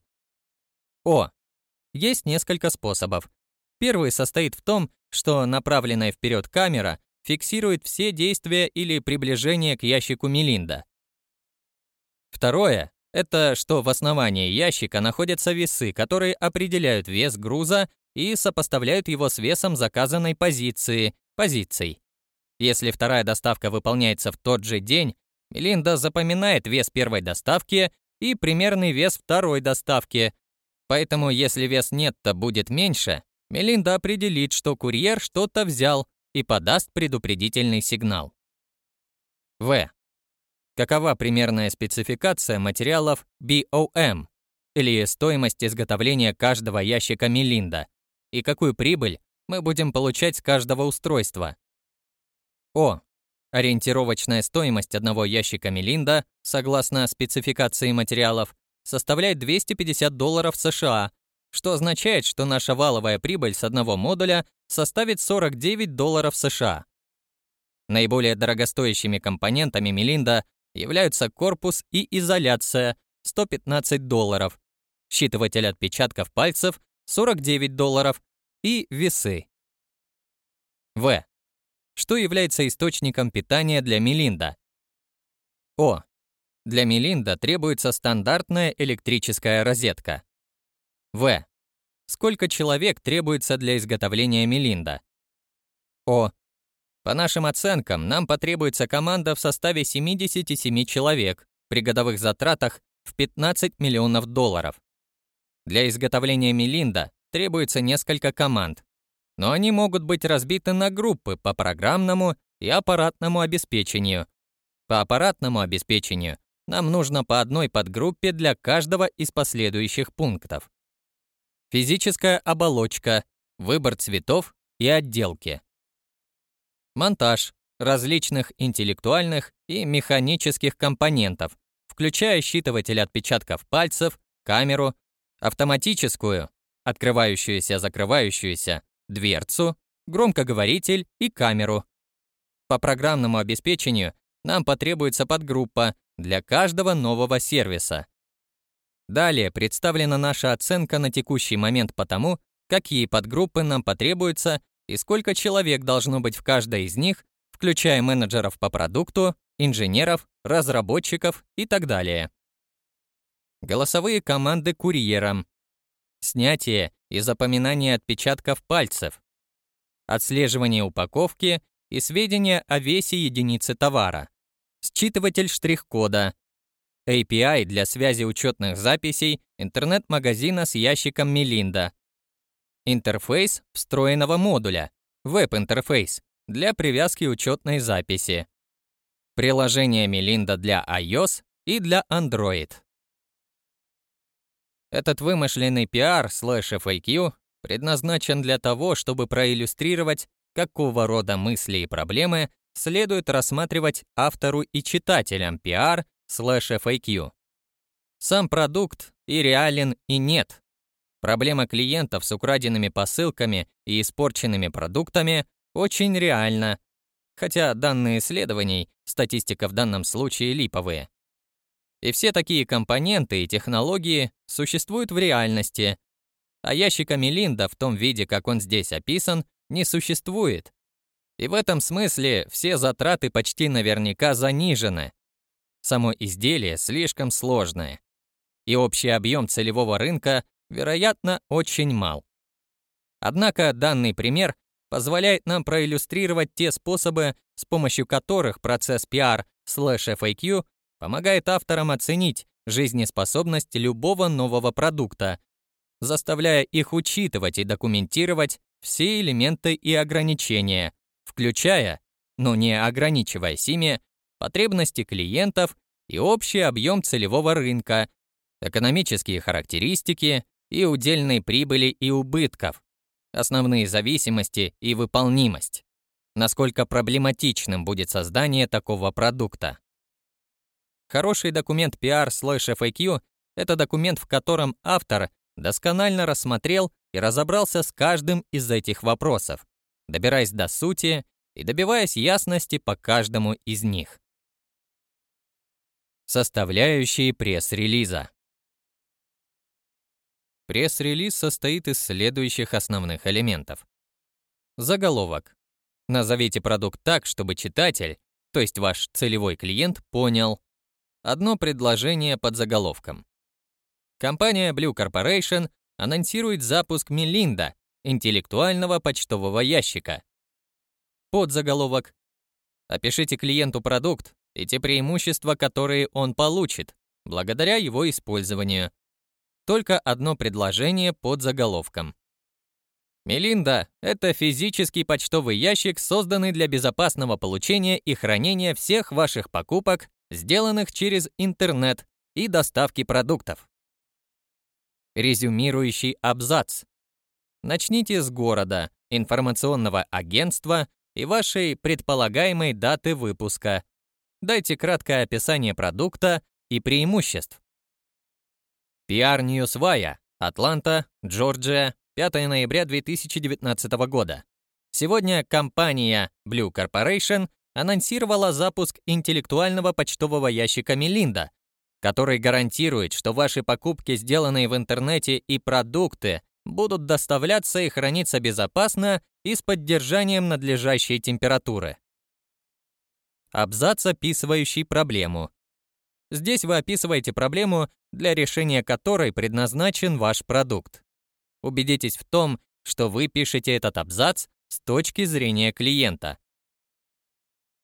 О. Есть несколько способов. Первый состоит в том, что направленная вперед камера фиксирует все действия или приближение к ящику Мелинда. Второе — это что в основании ящика находятся весы, которые определяют вес груза и сопоставляют его с весом заказанной позиции, позиций. Если вторая доставка выполняется в тот же день, Мелинда запоминает вес первой доставки и примерный вес второй доставки. Поэтому если вес нетто будет меньше, Мелинда определит, что курьер что-то взял и подаст предупредительный сигнал. В. Какова примерная спецификация материалов BOM или стоимость изготовления каждого ящика Мелинда и какую прибыль мы будем получать с каждого устройства? О. Ориентировочная стоимость одного ящика Мелинда, согласно спецификации материалов, составляет 250 долларов США что означает, что наша валовая прибыль с одного модуля составит 49 долларов США. Наиболее дорогостоящими компонентами Мелинда являются корпус и изоляция 115 долларов, считыватель отпечатков пальцев 49 долларов и весы. В. Что является источником питания для Мелинда? О. Для Мелинда требуется стандартная электрическая розетка. В. Сколько человек требуется для изготовления Мелинда? О. По нашим оценкам, нам потребуется команда в составе 77 человек при годовых затратах в 15 миллионов долларов. Для изготовления Мелинда требуется несколько команд, но они могут быть разбиты на группы по программному и аппаратному обеспечению. По аппаратному обеспечению нам нужно по одной подгруппе для каждого из последующих пунктов. Физическая оболочка, выбор цветов и отделки. Монтаж различных интеллектуальных и механических компонентов, включая считыватель отпечатков пальцев, камеру, автоматическую открывающуюся-закрывающуюся дверцу, громкоговоритель и камеру. По программному обеспечению нам потребуется подгруппа для каждого нового сервиса. Далее представлена наша оценка на текущий момент по тому, какие подгруппы нам потребуются и сколько человек должно быть в каждой из них, включая менеджеров по продукту, инженеров, разработчиков и так далее. Голосовые команды курьерам. Снятие и запоминание отпечатков пальцев. Отслеживание упаковки и сведения о весе единицы товара. Считыватель штрих-кода. API для связи учетных записей интернет-магазина с ящиком Мелинда. Интерфейс встроенного модуля. Веб-интерфейс для привязки учетной записи. Приложение Мелинда для iOS и для Android. Этот вымышленный PR слэш FAQ предназначен для того, чтобы проиллюстрировать, какого рода мысли и проблемы следует рассматривать автору и читателям PR слэш FAQ. Сам продукт и реален, и нет. Проблема клиентов с украденными посылками и испорченными продуктами очень реальна, хотя данные исследований, статистика в данном случае липовые. И все такие компоненты и технологии существуют в реальности, а ящика Мелинда в том виде, как он здесь описан, не существует. И в этом смысле все затраты почти наверняка занижены. Само изделие слишком сложное. И общий объем целевого рынка вероятно, очень мал. Однако данный пример позволяет нам проиллюстрировать те способы, с помощью которых процесс PR FAQ помогает авторам оценить жизнеспособность любого нового продукта, заставляя их учитывать и документировать все элементы и ограничения, включая, но не ограничиваясь ими, потребности клиентов и общий объем целевого рынка, экономические характеристики, и удельной прибыли и убытков, основные зависимости и выполнимость, насколько проблематичным будет создание такого продукта. Хороший документ PR/FAQ — это документ, в котором автор досконально рассмотрел и разобрался с каждым из этих вопросов, добираясь до сути и добиваясь ясности по каждому из них. Составляющие пресс-релиза. Пресс-релиз состоит из следующих основных элементов. Заголовок. Назовите продукт так, чтобы читатель, то есть ваш целевой клиент, понял. Одно предложение под заголовком. Компания Blue Corporation анонсирует запуск Мелинда, интеллектуального почтового ящика. Подзаголовок. Опишите клиенту продукт и те преимущества, которые он получит, благодаря его использованию. Только одно предложение под заголовком. Мелинда — это физический почтовый ящик, созданный для безопасного получения и хранения всех ваших покупок, сделанных через интернет и доставки продуктов. Резюмирующий абзац. Начните с города, информационного агентства и вашей предполагаемой даты выпуска. Дайте краткое описание продукта и преимуществ. PR Newswire, Атланта, Джорджия, 5 ноября 2019 года. Сегодня компания Blue Corporation анонсировала запуск интеллектуального почтового ящика Мелинда, который гарантирует, что ваши покупки, сделанные в интернете и продукты, будут доставляться и храниться безопасно и с поддержанием надлежащей температуры. Абзац, описывающий проблему. Здесь вы описываете проблему, для решения которой предназначен ваш продукт. Убедитесь в том, что вы пишете этот абзац с точки зрения клиента.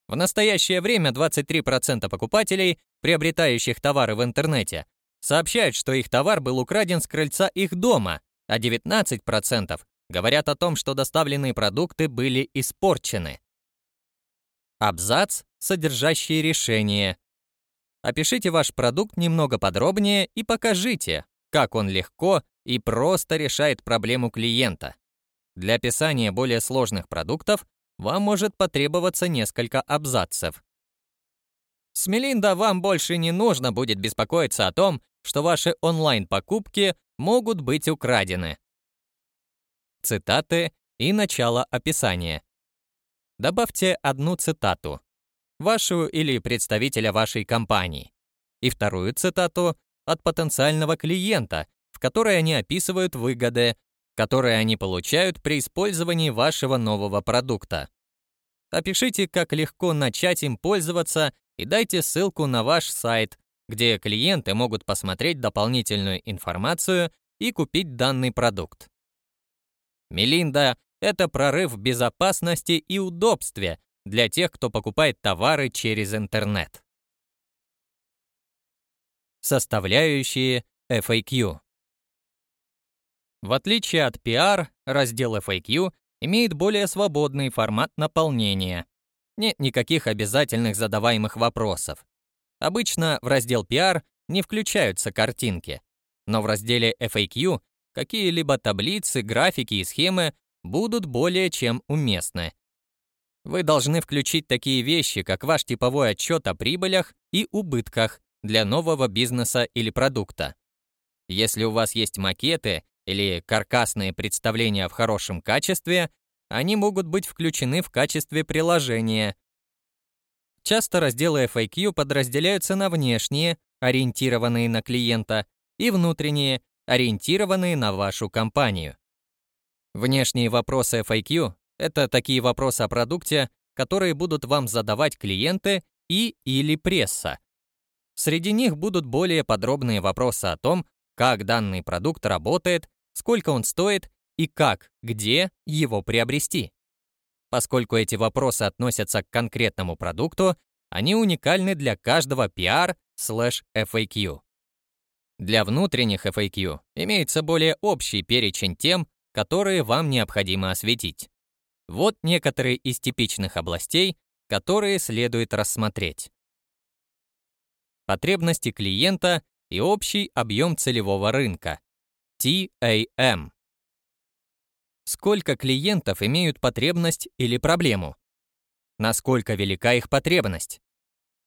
В настоящее время 23% покупателей, приобретающих товары в интернете, сообщают, что их товар был украден с крыльца их дома, а 19% говорят о том, что доставленные продукты были испорчены. Абзац, содержащий решение, Опишите ваш продукт немного подробнее и покажите, как он легко и просто решает проблему клиента. Для описания более сложных продуктов вам может потребоваться несколько абзацев. С Мелинда вам больше не нужно будет беспокоиться о том, что ваши онлайн-покупки могут быть украдены. цитаты и начало описания. Добавьте одну цитату, вашу или представителя вашей компании, и вторую цитату от потенциального клиента, в которой они описывают выгоды, которые они получают при использовании вашего нового продукта. Опишите, как легко начать им пользоваться и дайте ссылку на ваш сайт, где клиенты могут посмотреть дополнительную информацию и купить данный продукт. Мелинда — это прорыв в безопасности и удобстве для тех, кто покупает товары через интернет. Составляющие FAQ В отличие от PR, раздел FAQ имеет более свободный формат наполнения. Нет никаких обязательных задаваемых вопросов. Обычно в раздел PR не включаются картинки, но в разделе FAQ какие-либо таблицы, графики и схемы будут более чем уместны. Вы должны включить такие вещи, как ваш типовой отчет о прибылях и убытках для нового бизнеса или продукта. Если у вас есть макеты или каркасные представления в хорошем качестве, они могут быть включены в качестве приложения. Часто разделы FAQ подразделяются на внешние, ориентированные на клиента, и внутренние, ориентированные на вашу компанию. Внешние вопросы FAQ — это такие вопросы о продукте, которые будут вам задавать клиенты и или пресса. Среди них будут более подробные вопросы о том, как данный продукт работает, сколько он стоит и как, где его приобрести. Поскольку эти вопросы относятся к конкретному продукту, они уникальны для каждого PR/FAQ. Для внутренних FAQ имеется более общий перечень тем, которые вам необходимо осветить. Вот некоторые из типичных областей, которые следует рассмотреть. Потребности клиента и общий объем целевого рынка. TAM. Сколько клиентов имеют потребность или проблему? Насколько велика их потребность?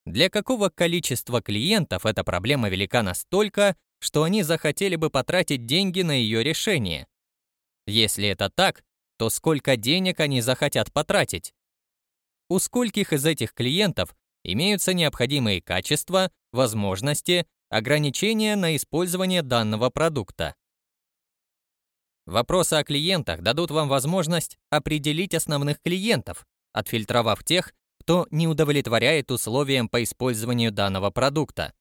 Для какого количества клиентов эта проблема велика настолько, что они захотели бы потратить деньги на ее решение? Если это так, то сколько денег они захотят потратить? У скольких из этих клиентов имеются необходимые качества, возможности, ограничения на использование данного продукта? Вопросы о клиентах дадут вам возможность определить основных клиентов, отфильтровав тех, кто не удовлетворяет условиям по использованию данного продукта.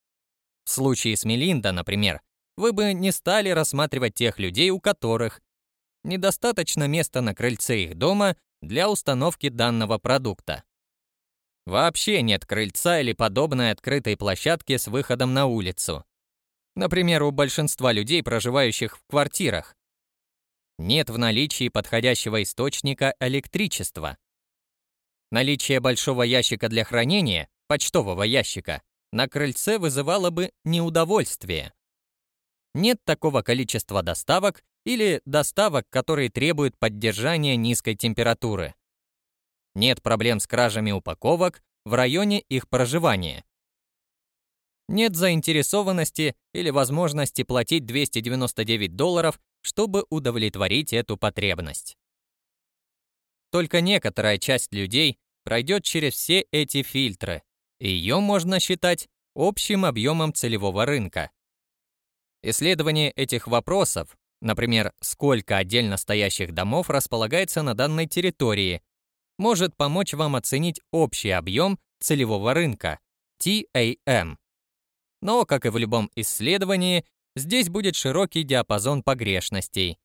В случае с Мелинда, например, вы бы не стали рассматривать тех людей, у которых недостаточно места на крыльце их дома для установки данного продукта. Вообще нет крыльца или подобной открытой площадки с выходом на улицу. Например, у большинства людей, проживающих в квартирах. Нет в наличии подходящего источника электричества. Наличие большого ящика для хранения, почтового ящика, на крыльце вызывало бы неудовольствие. Нет такого количества доставок или доставок, которые требуют поддержания низкой температуры. Нет проблем с кражами упаковок в районе их проживания. Нет заинтересованности или возможности платить 299 долларов, чтобы удовлетворить эту потребность. Только некоторая часть людей пройдет через все эти фильтры, и ее можно считать общим объемом целевого рынка. Исследование этих вопросов, например, сколько отдельно стоящих домов располагается на данной территории, может помочь вам оценить общий объем целевого рынка, TAM. Но, как и в любом исследовании, здесь будет широкий диапазон погрешностей.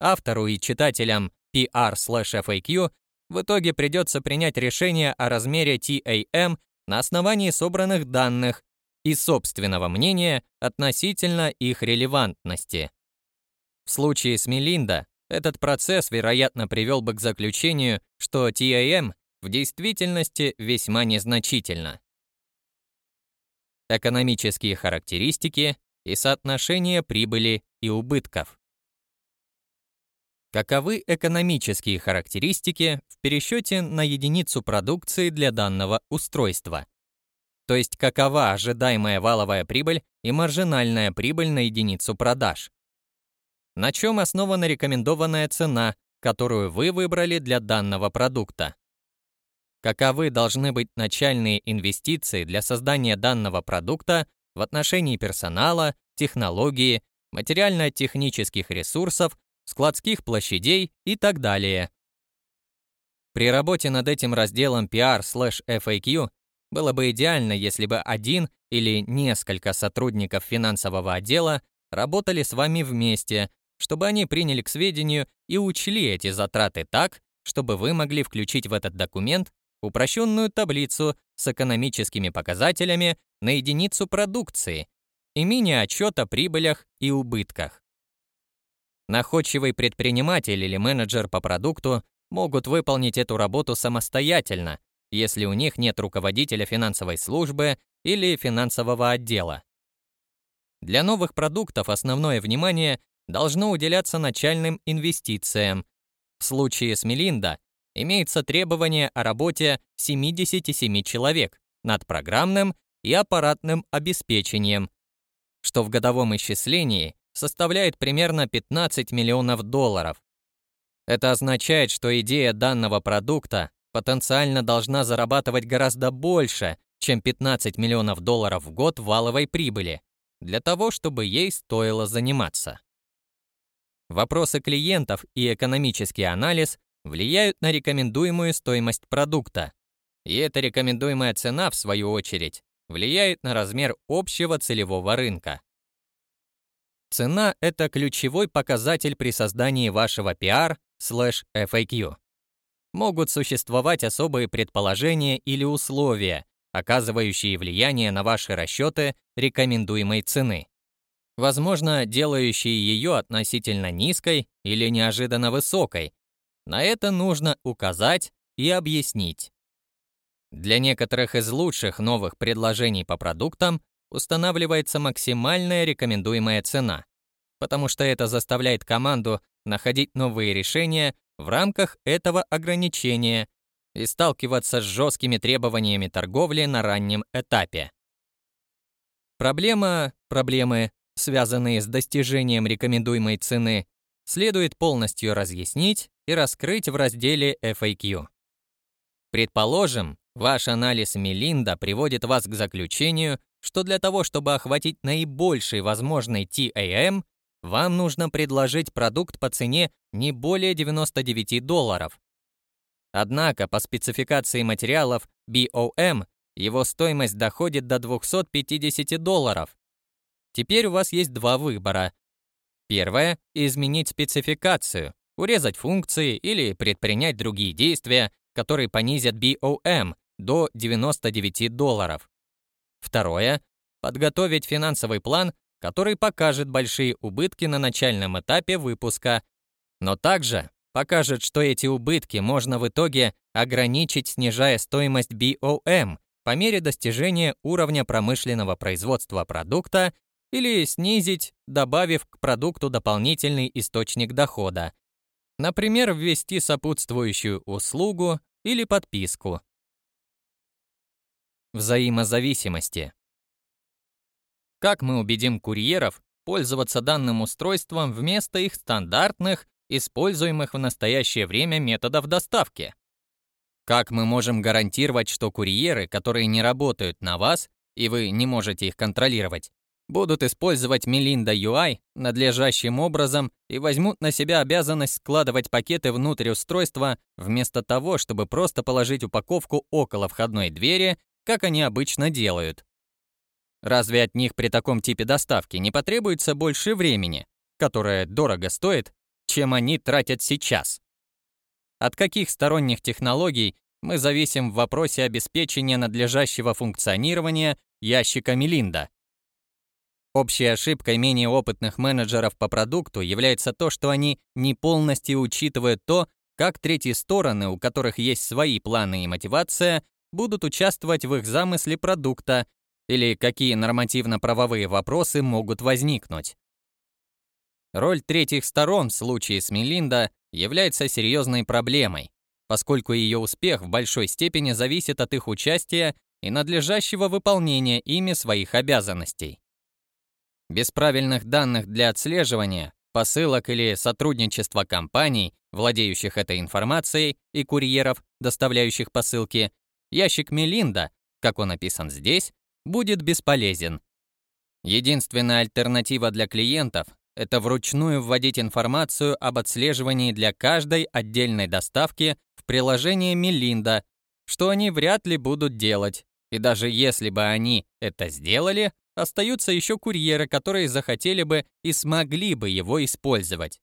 Автору и читателям PR/FAQ, в итоге придется принять решение о размере TAM на основании собранных данных и собственного мнения относительно их релевантности. В случае с Мелинда этот процесс, вероятно, привел бы к заключению, что TAM в действительности весьма незначительно. Экономические характеристики и соотношение прибыли и убытков. Каковы экономические характеристики в пересчете на единицу продукции для данного устройства? То есть какова ожидаемая валовая прибыль и маржинальная прибыль на единицу продаж? на чем основана рекомендованная цена, которую вы выбрали для данного продукта. Каковы должны быть начальные инвестиции для создания данного продукта в отношении персонала, технологии, материально-технических ресурсов, складских площадей и так далее. При работе над этим разделом PR/FAQ было бы идеально, если бы один или несколько сотрудников финансового отдела работали с вами вместе, чтобы они приняли к сведению и учли эти затраты так, чтобы вы могли включить в этот документ упрощенную таблицу с экономическими показателями на единицу продукции и мини-отчет о прибылях и убытках. Находчивый предприниматель или менеджер по продукту могут выполнить эту работу самостоятельно, если у них нет руководителя финансовой службы или финансового отдела. Для новых продуктов основное внимание должно уделяться начальным инвестициям. В случае с Мелинда имеется требование о работе 77 человек над программным и аппаратным обеспечением, что в годовом исчислении составляет примерно 15 миллионов долларов. Это означает, что идея данного продукта потенциально должна зарабатывать гораздо больше, чем 15 миллионов долларов в год валовой прибыли, для того, чтобы ей стоило заниматься. Вопросы клиентов и экономический анализ влияют на рекомендуемую стоимость продукта, и эта рекомендуемая цена, в свою очередь, влияет на размер общего целевого рынка. Цена — это ключевой показатель при создании вашего PR/FAQ. Могут существовать особые предположения или условия, оказывающие влияние на ваши расчеты рекомендуемой цены. Возможно, делающие ее относительно низкой или неожиданно высокой. На это нужно указать и объяснить. Для некоторых из лучших новых предложений по продуктам устанавливается максимальная рекомендуемая цена, потому что это заставляет команду находить новые решения в рамках этого ограничения и сталкиваться с жесткими требованиями торговли на раннем этапе. Проблема, проблемы, связанные с достижением рекомендуемой цены, следует полностью разъяснить и раскрыть в разделе FAQ. Предположим, ваш анализ Мелинда приводит вас к заключению, что для того, чтобы охватить наибольший возможный TAM, вам нужно предложить продукт по цене не более 99 долларов. Однако по спецификации материалов BOM его стоимость доходит до 250 долларов. Теперь у вас есть два выбора. Первое – изменить спецификацию, урезать функции или предпринять другие действия, которые понизят BOM до 99 долларов. Второе – подготовить финансовый план, который покажет большие убытки на начальном этапе выпуска, но также покажет, что эти убытки можно в итоге ограничить, снижая стоимость BOM по мере достижения уровня промышленного производства продукта или снизить, добавив к продукту дополнительный источник дохода. Например, ввести сопутствующую услугу или подписку. Взаимозависимости. Как мы убедим курьеров пользоваться данным устройством вместо их стандартных, используемых в настоящее время методов доставки? Как мы можем гарантировать, что курьеры, которые не работают на вас, и вы не можете их контролировать, будут использовать Melinda UI надлежащим образом и возьмут на себя обязанность складывать пакеты внутрь устройства вместо того, чтобы просто положить упаковку около входной двери, как они обычно делают. Разве от них при таком типе доставки не потребуется больше времени, которое дорого стоит, чем они тратят сейчас? От каких сторонних технологий мы зависим в вопросе обеспечения надлежащего функционирования ящика Мелинда? Общей ошибкой менее опытных менеджеров по продукту является то, что они не полностью учитывают то, как третьи стороны, у которых есть свои планы и мотивация, будут участвовать в их замысле продукта или какие нормативно-правовые вопросы могут возникнуть. Роль третьих сторон в случае с Мелинда является серьезной проблемой, поскольку ее успех в большой степени зависит от их участия и надлежащего выполнения ими своих обязанностей. Без правильных данных для отслеживания посылок или сотрудничество компаний, владеющих этой информацией, и курьеров, доставляющих посылки, ящик Мелинда, как он описан здесь, будет бесполезен. Единственная альтернатива для клиентов – это вручную вводить информацию об отслеживании для каждой отдельной доставки в приложение Мелинда, что они вряд ли будут делать. И даже если бы они это сделали, остаются еще курьеры, которые захотели бы и смогли бы его использовать.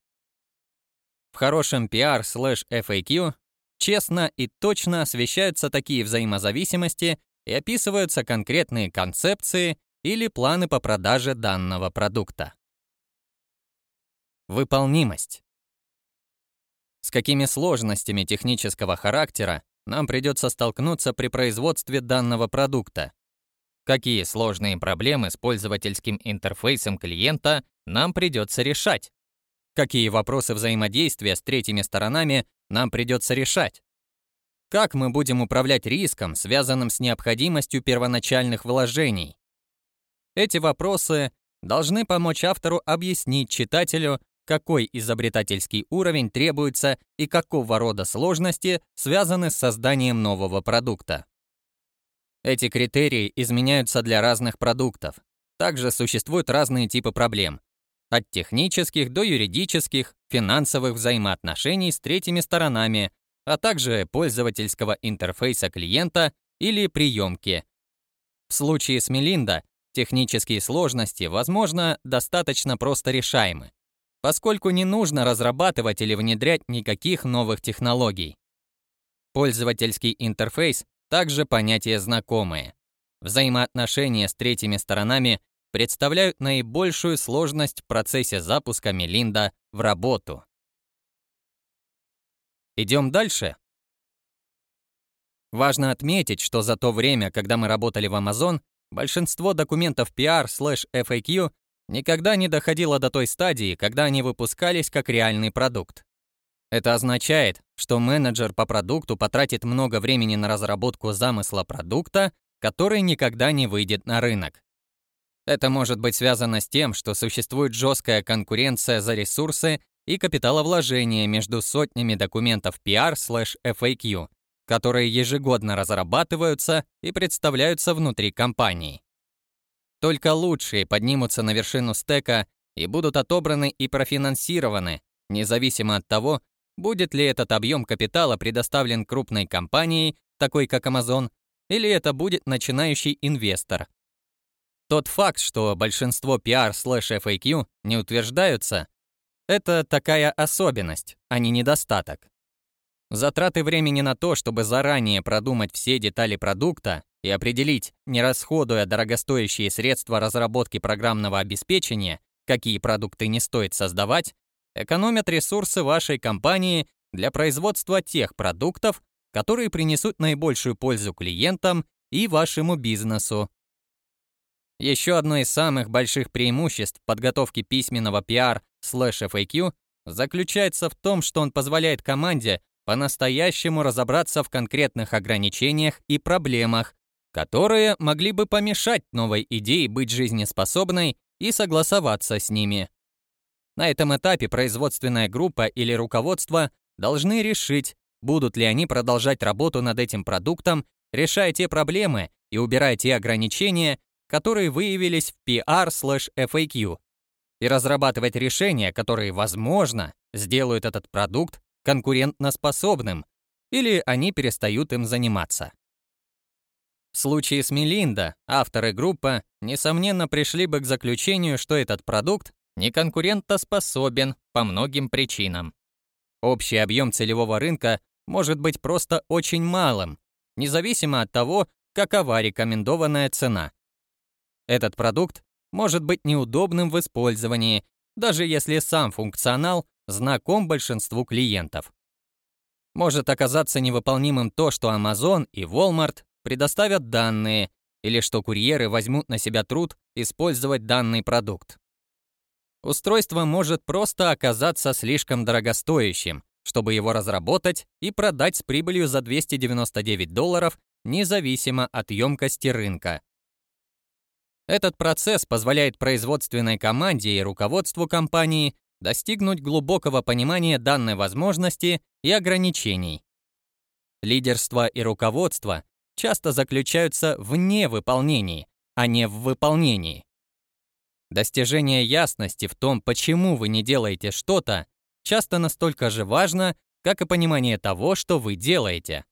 В хорошем PR слэш FAQ честно и точно освещаются такие взаимозависимости и описываются конкретные концепции или планы по продаже данного продукта. Выполнимость. С какими сложностями технического характера нам придется столкнуться при производстве данного продукта? Какие сложные проблемы с пользовательским интерфейсом клиента нам придется решать? Какие вопросы взаимодействия с третьими сторонами нам придется решать? Как мы будем управлять риском, связанным с необходимостью первоначальных вложений? Эти вопросы должны помочь автору объяснить читателю, какой изобретательский уровень требуется и какого рода сложности связаны с созданием нового продукта. Эти критерии изменяются для разных продуктов. Также существуют разные типы проблем. От технических до юридических, финансовых взаимоотношений с третьими сторонами, а также пользовательского интерфейса клиента или приемки. В случае с Мелинда технические сложности, возможно, достаточно просто решаемы, поскольку не нужно разрабатывать или внедрять никаких новых технологий. Пользовательский интерфейс также понятие знакомое. Взаимоотношения с третьими сторонами представляют наибольшую сложность в процессе запуска Мелинда в работу. Идем дальше. Важно отметить, что за то время, когда мы работали в Amazon, большинство документов PR/FAQ никогда не доходило до той стадии, когда они выпускались как реальный продукт. Это означает, что менеджер по продукту потратит много времени на разработку замысла продукта, который никогда не выйдет на рынок. Это может быть связано с тем, что существует жесткая конкуренция за ресурсы и капиталовложения между сотнями документов PR/FAQ, которые ежегодно разрабатываются и представляются внутри компании. Только лучшие поднимутся на вершину стека и будут отобраны и профинансированы, независимо от того, будет ли этот объем капитала предоставлен крупной компанией, такой как Amazon, или это будет начинающий инвестор. Тот факт, что большинство PR/FAQ не утверждаются, это такая особенность, а не недостаток. Затраты времени на то, чтобы заранее продумать все детали продукта и определить, не расходуя дорогостоящие средства разработки программного обеспечения, какие продукты не стоит создавать, экономят ресурсы вашей компании для производства тех продуктов, которые принесут наибольшую пользу клиентам и вашему бизнесу. Еще одно из самых больших преимуществ подготовки письменного PR слэш FAQ заключается в том, что он позволяет команде по-настоящему разобраться в конкретных ограничениях и проблемах, которые могли бы помешать новой идее быть жизнеспособной и согласоваться с ними. На этом этапе производственная группа или руководство должны решить, будут ли они продолжать работу над этим продуктом, решая те проблемы и убирая те ограничения, которые выявились в PR/FAQ, и разрабатывать решения, которые, возможно, сделают этот продукт конкурентноспособным, или они перестают им заниматься. В случае с Мелинда авторы группы, несомненно, пришли бы к заключению, что этот продукт не конкурентоспособен по многим причинам. Общий объем целевого рынка может быть просто очень малым, независимо от того, какова рекомендованная цена. Этот продукт может быть неудобным в использовании, даже если сам функционал знаком большинству клиентов. Может оказаться невыполнимым то, что Amazon и Walmart предоставят данные, или что курьеры возьмут на себя труд использовать данный продукт. Устройство может просто оказаться слишком дорогостоящим, чтобы его разработать и продать с прибылью за 299 долларов, независимо от емкости рынка. Этот процесс позволяет производственной команде и руководству компании достигнуть глубокого понимания данной возможности и ограничений. Лидерство и руководство часто заключаются в невыполнении, а не в выполнении. Достижение ясности в том, почему вы не делаете что-то, часто настолько же важно, как и понимание того, что вы делаете.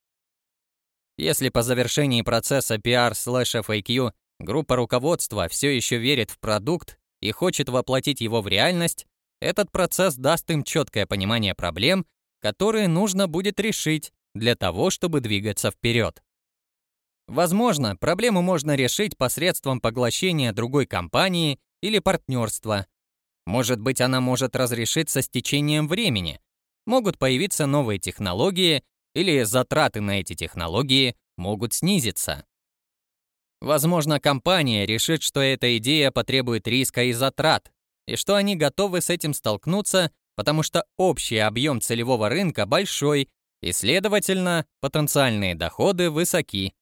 Если по завершении процесса PR/FAQ группа руководства все еще верит в продукт и хочет воплотить его в реальность, этот процесс даст им четкое понимание проблем, которые нужно будет решить для того, чтобы двигаться вперед. Возможно, проблему можно решить посредством поглощения другой компании или партнерства. Может быть, она может разрешиться с течением времени. Могут появиться новые технологии или затраты на эти технологии могут снизиться. Возможно, компания решит, что эта идея потребует риска и затрат, и что они готовы с этим столкнуться, потому что общий объем целевого рынка большой, и, следовательно, потенциальные доходы высоки.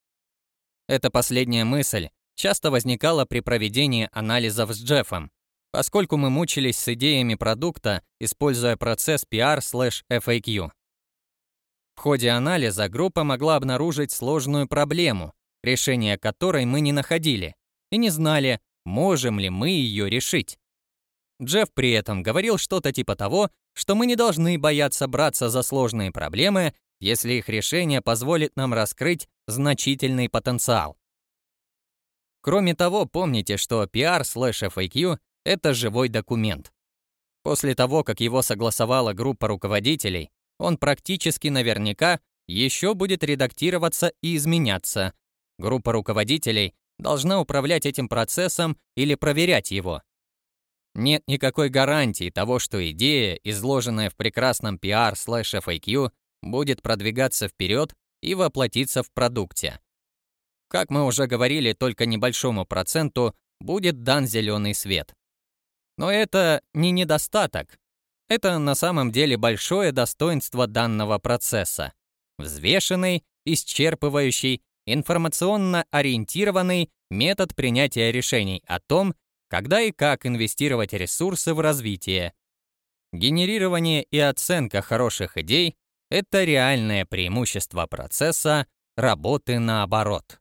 Эта последняя мысль часто возникала при проведении анализов с Джеффом, поскольку мы мучились с идеями продукта, используя процесс PR/FAQ. В ходе анализа группа могла обнаружить сложную проблему, решение которой мы не находили, и не знали, можем ли мы ее решить. Джефф при этом говорил что-то типа того, что мы не должны бояться браться за сложные проблемы, если их решение позволит нам раскрыть значительный потенциал. Кроме того, помните, что PR/FAQ — это живой документ. После того, как его согласовала группа руководителей, он практически наверняка еще будет редактироваться и изменяться. Группа руководителей должна управлять этим процессом или проверять его. Нет никакой гарантии того, что идея, изложенная в прекрасном PR/FAQ, будет продвигаться вперед и воплотиться в продукте. Как мы уже говорили, только небольшому проценту будет дан зеленый свет. Но это не недостаток. Это на самом деле большое достоинство данного процесса. Взвешенный, исчерпывающий, информационно ориентированный метод принятия решений о том, когда и как инвестировать ресурсы в развитие. Генерирование и оценка хороших идей — это реальное преимущество процесса работы наоборот.